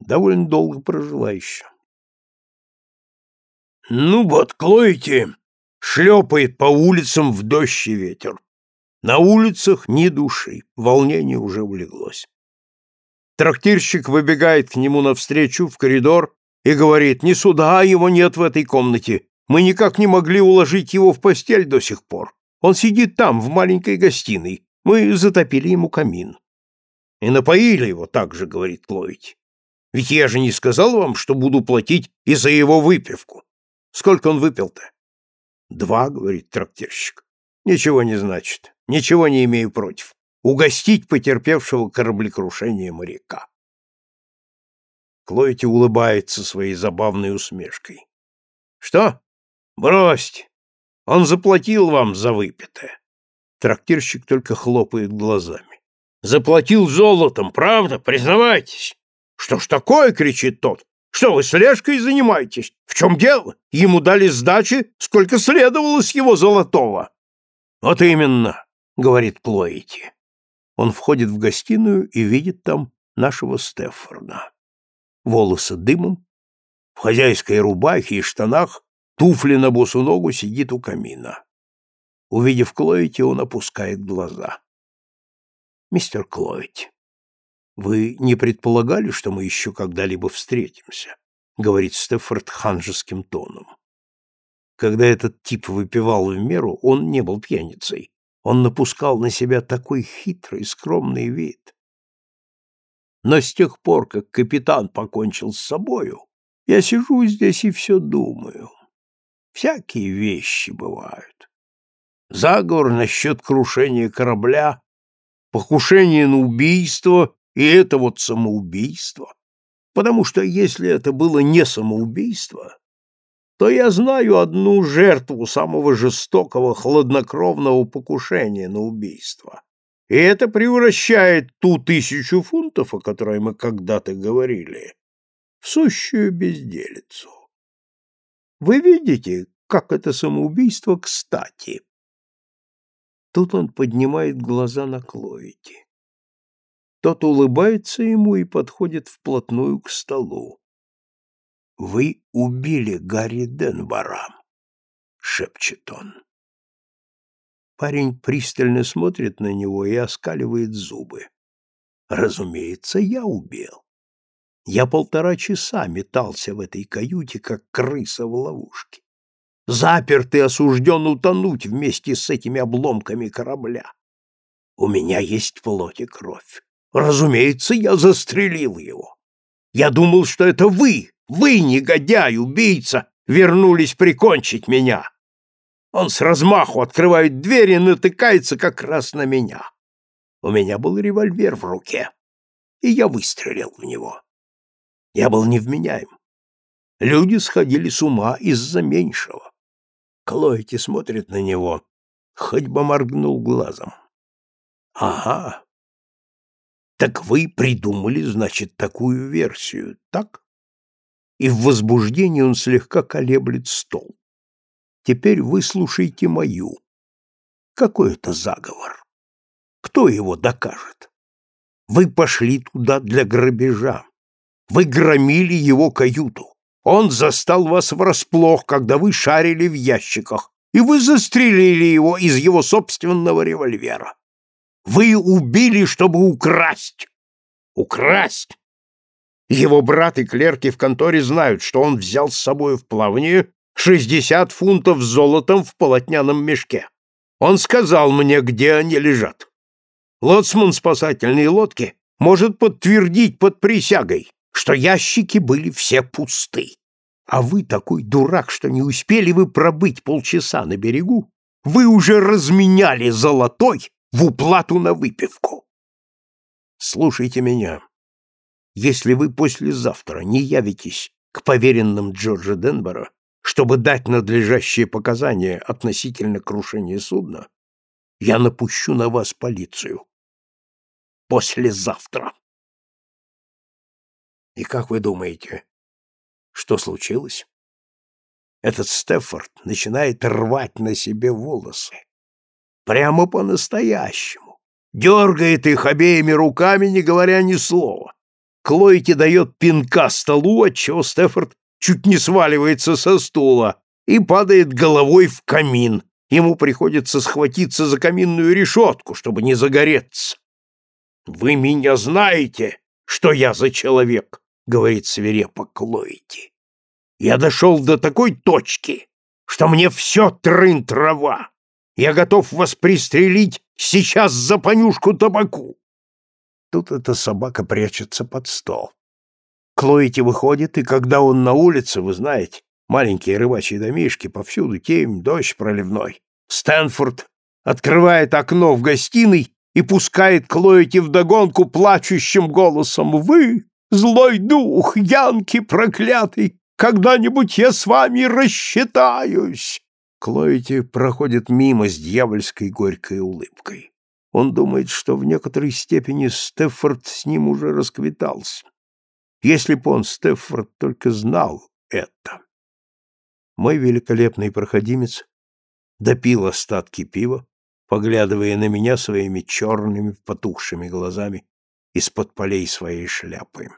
Довольно долго прожила еще. Ну вот, Клойте шлепает по улицам в дождь и ветер. На улицах ни души, волнение уже улеглось. Трактирщик выбегает к нему навстречу в коридор и говорит, «Не суда, его нет в этой комнате. Мы никак не могли уложить его в постель до сих пор. Он сидит там, в маленькой гостиной. Мы затопили ему камин». «И напоили его так же», — говорит Клоить. «Ведь я же не сказал вам, что буду платить и за его выпивку. Сколько он выпил-то?» «Два», — говорит трактирщик. «Ничего не значит. Ничего не имею против. Угостить потерпевшего кораблекрушение моряка. Клойти улыбается своей забавной усмешкой. Что? Бросьте. Он заплатил вам за выпитое. Трактирщик только хлопает глазами. Заплатил золотом, правда? Признавайтесь. Что ж такое, кричит тот. Что вы слежкой занимаетесь? В чем дело? Ему дали сдачи, сколько следовало с его золотого. Вот именно. — говорит Плоити. Он входит в гостиную и видит там нашего Стеффорда. Волосы дымом, в хозяйской рубахе и штанах, туфли на босу ногу сидит у камина. Увидев Клоити, он опускает глаза. «Мистер Клоити, вы не предполагали, что мы еще когда-либо встретимся?» — говорит Стеффорд ханжеским тоном. Когда этот тип выпивал в меру, он не был пьяницей, он напускал на себя такой хитрый, скромный вид. Но с тех пор, как капитан покончил с собою, я сижу здесь и все думаю. Всякие вещи бывают. Заговор насчет крушения корабля, покушение на убийство, и это вот самоубийство. Потому что если это было не самоубийство, то я знаю одну жертву самого жестокого, хладнокровного покушения на убийство. И это превращает ту тысячу фунтов, о которой мы когда-то говорили, в сущую безделицу. Вы видите, как это самоубийство кстати? Тут он поднимает глаза на Кловити. Тот улыбается ему и подходит вплотную к столу. «Вы убили Гарри Денбара», — шепчет он. Парень пристально смотрит на него и оскаливает зубы. «Разумеется, я убил. Я полтора часа метался в этой каюте, как крыса в ловушке. Запертый осужден утонуть вместе с этими обломками корабля. У меня есть плоть и кровь. Разумеется, я застрелил его. Я думал, что это вы вы, негодяй, убийца, вернулись прикончить меня. Он с размаху открывает дверь и натыкается как раз на меня. У меня был револьвер в руке, и я выстрелил в него. Я был невменяем. Люди сходили с ума из-за меньшего. Клоэти смотрит на него, хоть бы моргнул глазом. Ага. Так вы придумали, значит, такую версию, так? И в возбуждении он слегка колеблет стол. Теперь выслушайте мою. Какой это заговор? Кто его докажет? Вы пошли туда для грабежа. Вы громили его каюту. Он застал вас врасплох, когда вы шарили в ящиках, и вы застрелили его из его собственного револьвера. Вы убили, чтобы украсть. Украсть! Его брат и клерки в конторе знают, что он взял с собой в плавание 60 фунтов золотом в полотняном мешке. Он сказал мне, где они лежат. Лоцман спасательной лодки может подтвердить под присягой, что ящики были все пусты. А вы такой дурак, что не успели вы пробыть полчаса на берегу, вы уже разменяли золотой в уплату на выпивку. Слушайте меня, если вы послезавтра не явитесь к поверенным Джорджа Денбора, чтобы дать надлежащие показания относительно крушения судна, я напущу на вас полицию. Послезавтра. И как вы думаете, что случилось? Этот Стефорд начинает рвать на себе волосы. Прямо по-настоящему. Дергает их обеими руками, не говоря ни слова. Клойти дает пинка столу, отчего Стефорд чуть не сваливается со стула и падает головой в камин. Ему приходится схватиться за каминную решетку, чтобы не загореться. «Вы меня знаете, что я за человек», — говорит свирепо Клойти. «Я дошел до такой точки, что мне все трын-трава. Я готов вас пристрелить сейчас за понюшку табаку. Тут эта собака прячется под стол. Клоити выходит, и когда он на улице, вы знаете, маленькие рыбачьи домишки, повсюду темь, дождь проливной. Стэнфорд открывает окно в гостиной и пускает Клоити вдогонку плачущим голосом. «Вы, злой дух, Янки проклятый, когда-нибудь я с вами рассчитаюсь!» Клоити проходит мимо с дьявольской горькой улыбкой. Он думает, что в некоторой степени Стеффорд с ним уже расквитался. Если бы он, Стеффорд, только знал это. Мой великолепный проходимец допил остатки пива, поглядывая на меня своими черными потухшими глазами из-под полей своей шляпы.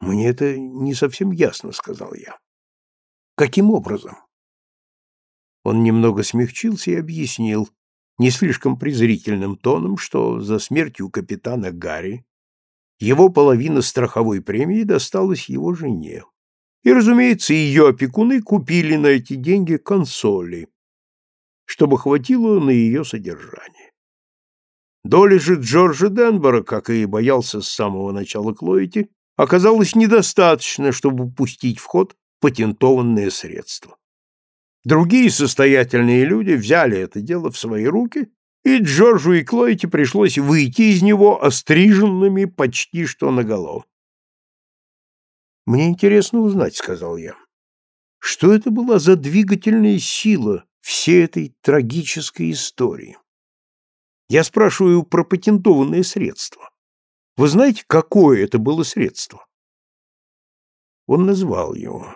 «Мне это не совсем ясно», — сказал я. «Каким образом?» Он немного смягчился и объяснил, не слишком презрительным тоном, что за смертью капитана Гарри его половина страховой премии досталась его жене. И, разумеется, ее опекуны купили на эти деньги консоли, чтобы хватило на ее содержание. Доля же Джорджа Денбора, как и боялся с самого начала Клоити, оказалось недостаточно, чтобы пустить в ход патентованное средство. Другие состоятельные люди взяли это дело в свои руки, и Джорджу и Клойте пришлось выйти из него остриженными почти что наголо. «Мне интересно узнать», — сказал я, — «что это была за двигательная сила всей этой трагической истории? Я спрашиваю про патентованное средство. Вы знаете, какое это было средство?» Он назвал его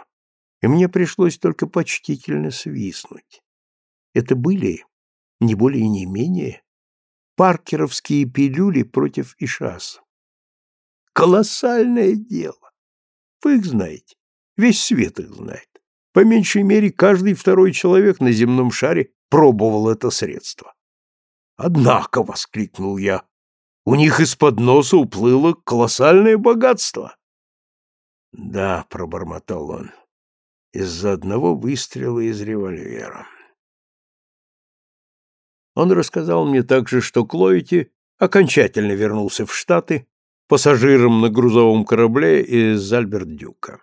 и мне пришлось только почтительно свистнуть. Это были, не более и не менее, паркеровские пилюли против Ишаса. Колоссальное дело. Вы их знаете. Весь свет их знает. По меньшей мере, каждый второй человек на земном шаре пробовал это средство. «Однако», — воскликнул я, — «у них из-под носа уплыло колоссальное богатство». «Да», — пробормотал он, из-за одного выстрела из револьвера. Он рассказал мне также, что Клоити окончательно вернулся в Штаты пассажиром на грузовом корабле из Альберт-Дюка.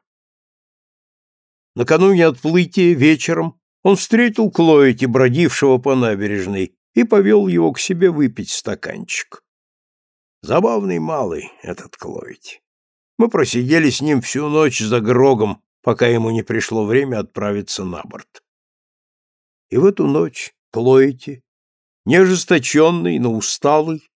Накануне отплытия вечером он встретил Клоити, бродившего по набережной, и повел его к себе выпить стаканчик. Забавный малый этот Клоити. Мы просидели с ним всю ночь за Грогом, пока ему не пришло время отправиться на борт. И в эту ночь Клоити, не ожесточенный, но усталый,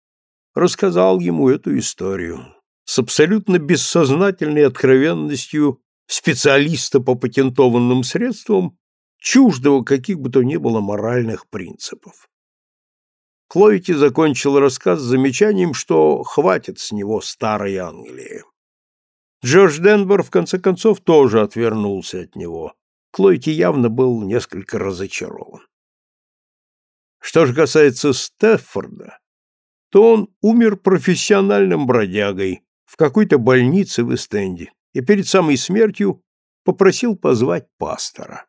рассказал ему эту историю с абсолютно бессознательной откровенностью специалиста по патентованным средствам, чуждого каких бы то ни было моральных принципов. Клоити закончил рассказ замечанием, что хватит с него старой Англии. Джордж Денбор, в конце концов, тоже отвернулся от него. Клойти явно был несколько разочарован. Что же касается Стеффорда, то он умер профессиональным бродягой в какой-то больнице в Эстенде и перед самой смертью попросил позвать пастора.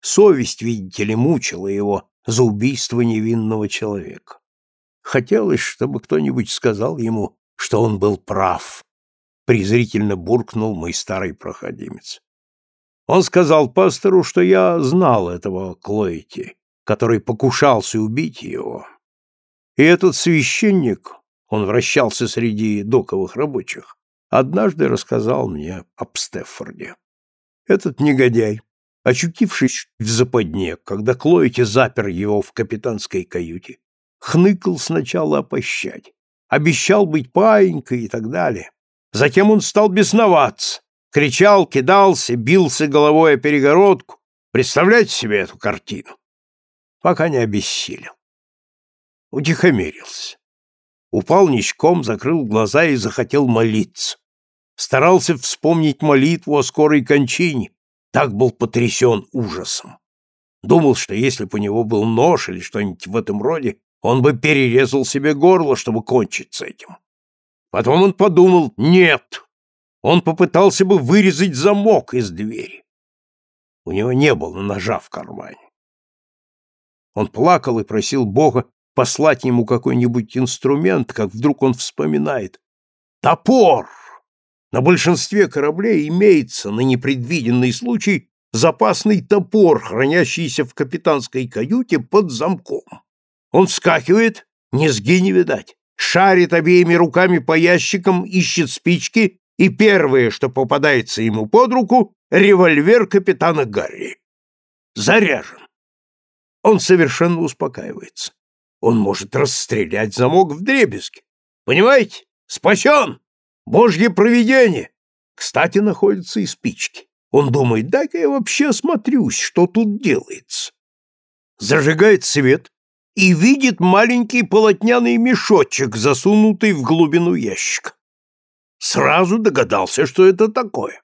Совесть, видите ли, мучила его за убийство невинного человека. Хотелось, чтобы кто-нибудь сказал ему, что он был прав, презрительно буркнул мой старый проходимец. Он сказал пастору, что я знал этого Клоити, который покушался убить его. И этот священник, он вращался среди доковых рабочих, однажды рассказал мне об Стеффорде. Этот негодяй очутившись в западне, когда Клоити запер его в капитанской каюте, хныкал сначала о пощаде, обещал быть паинькой и так далее. Затем он стал бесноваться, кричал, кидался, бился головой о перегородку. Представляете себе эту картину? Пока не обессилел. Утихомирился. Упал ничком, закрыл глаза и захотел молиться. Старался вспомнить молитву о скорой кончине, так был потрясен ужасом. Думал, что если бы у него был нож или что-нибудь в этом роде, он бы перерезал себе горло, чтобы кончить с этим. Потом он подумал, нет, он попытался бы вырезать замок из двери. У него не было ножа в кармане. Он плакал и просил Бога послать ему какой-нибудь инструмент, как вдруг он вспоминает. Топор! На большинстве кораблей имеется на непредвиденный случай запасный топор, хранящийся в капитанской каюте под замком. Он вскакивает, низги не видать, шарит обеими руками по ящикам, ищет спички, и первое, что попадается ему под руку, револьвер капитана Гарри. Заряжен. Он совершенно успокаивается. Он может расстрелять замок в дребезги. Понимаете? Спасен! Божье провидение! Кстати, находятся и спички. Он думает, дай-ка я вообще осмотрюсь, что тут делается. Зажигает свет и видит маленький полотняный мешочек, засунутый в глубину ящика. Сразу догадался, что это такое.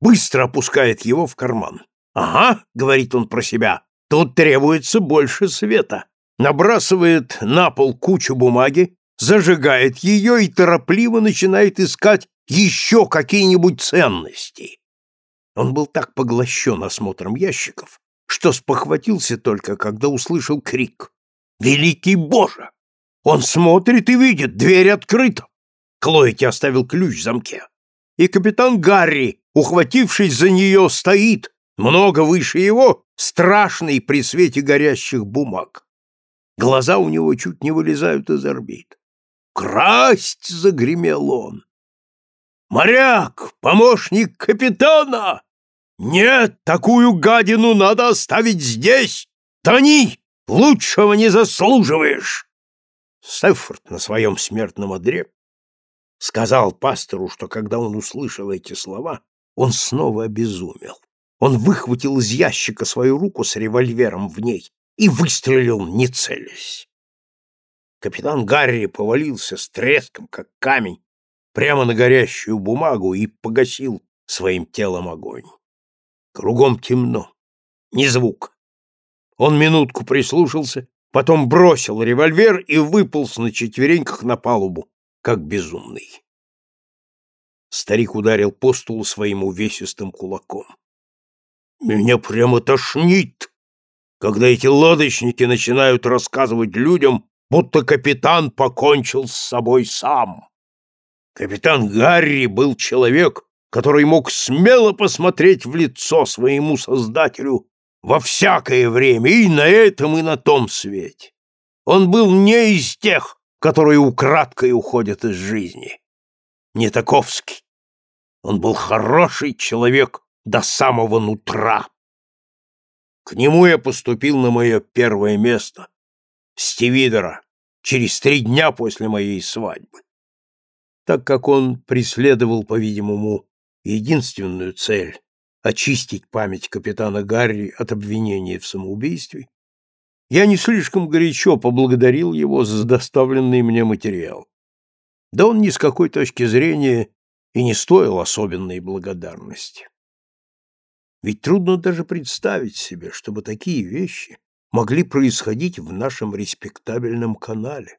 Быстро опускает его в карман. «Ага», — говорит он про себя, — «тут требуется больше света». Набрасывает на пол кучу бумаги, зажигает ее и торопливо начинает искать еще какие-нибудь ценности. Он был так поглощен осмотром ящиков, что спохватился только, когда услышал крик. «Великий Боже!» Он смотрит и видит, дверь открыта. Клоити оставил ключ в замке. И капитан Гарри, ухватившись за нее, стоит, много выше его, страшный при свете горящих бумаг. Глаза у него чуть не вылезают из орбит. «Красть!» — загремел он. «Моряк! Помощник капитана! Нет, такую гадину надо оставить здесь! Тони! Лучшего не заслуживаешь!» Сеффорд на своем смертном одре сказал пастору, что когда он услышал эти слова, он снова обезумел. Он выхватил из ящика свою руку с револьвером в ней и выстрелил, не целясь. Капитан Гарри повалился с треском, как камень, прямо на горящую бумагу и погасил своим телом огонь. Кругом темно, ни звук. Он минутку прислушался, потом бросил револьвер и выполз на четвереньках на палубу, как безумный. Старик ударил по столу своим увесистым кулаком. «Меня прямо тошнит, когда эти лодочники начинают рассказывать людям, будто капитан покончил с собой сам. Капитан Гарри был человек, который мог смело посмотреть в лицо своему создателю во всякое время и на этом, и на том свете. Он был не из тех, которые украдкой уходят из жизни. Не таковский. Он был хороший человек до самого нутра. К нему я поступил на мое первое место, Стивидора, через три дня после моей свадьбы. Так как он преследовал, по-видимому, единственную цель — очистить память капитана Гарри от обвинения в самоубийстве, я не слишком горячо поблагодарил его за доставленный мне материал. Да он ни с какой точки зрения и не стоил особенной благодарности. Ведь трудно даже представить себе, чтобы такие вещи могли происходить в нашем респектабельном канале.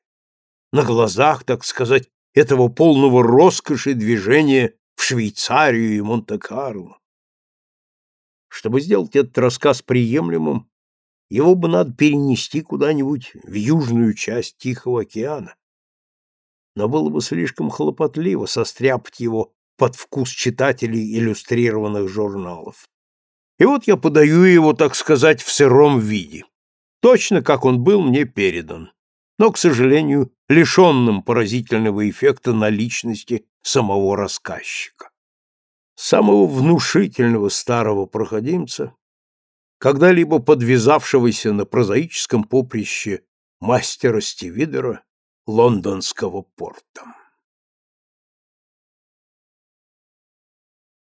На глазах, так сказать, этого полного роскоши движения в Швейцарию и Монте-Карло. Чтобы сделать этот рассказ приемлемым, его бы надо перенести куда-нибудь в южную часть Тихого океана. Но было бы слишком хлопотливо состряпать его под вкус читателей иллюстрированных журналов. И вот я подаю его, так сказать, в сыром виде, точно как он был мне передан, но, к сожалению, лишенным поразительного эффекта на личности самого рассказчика. Самого внушительного старого проходимца когда-либо подвязавшегося на прозаическом поприще мастера Стивидера лондонского порта.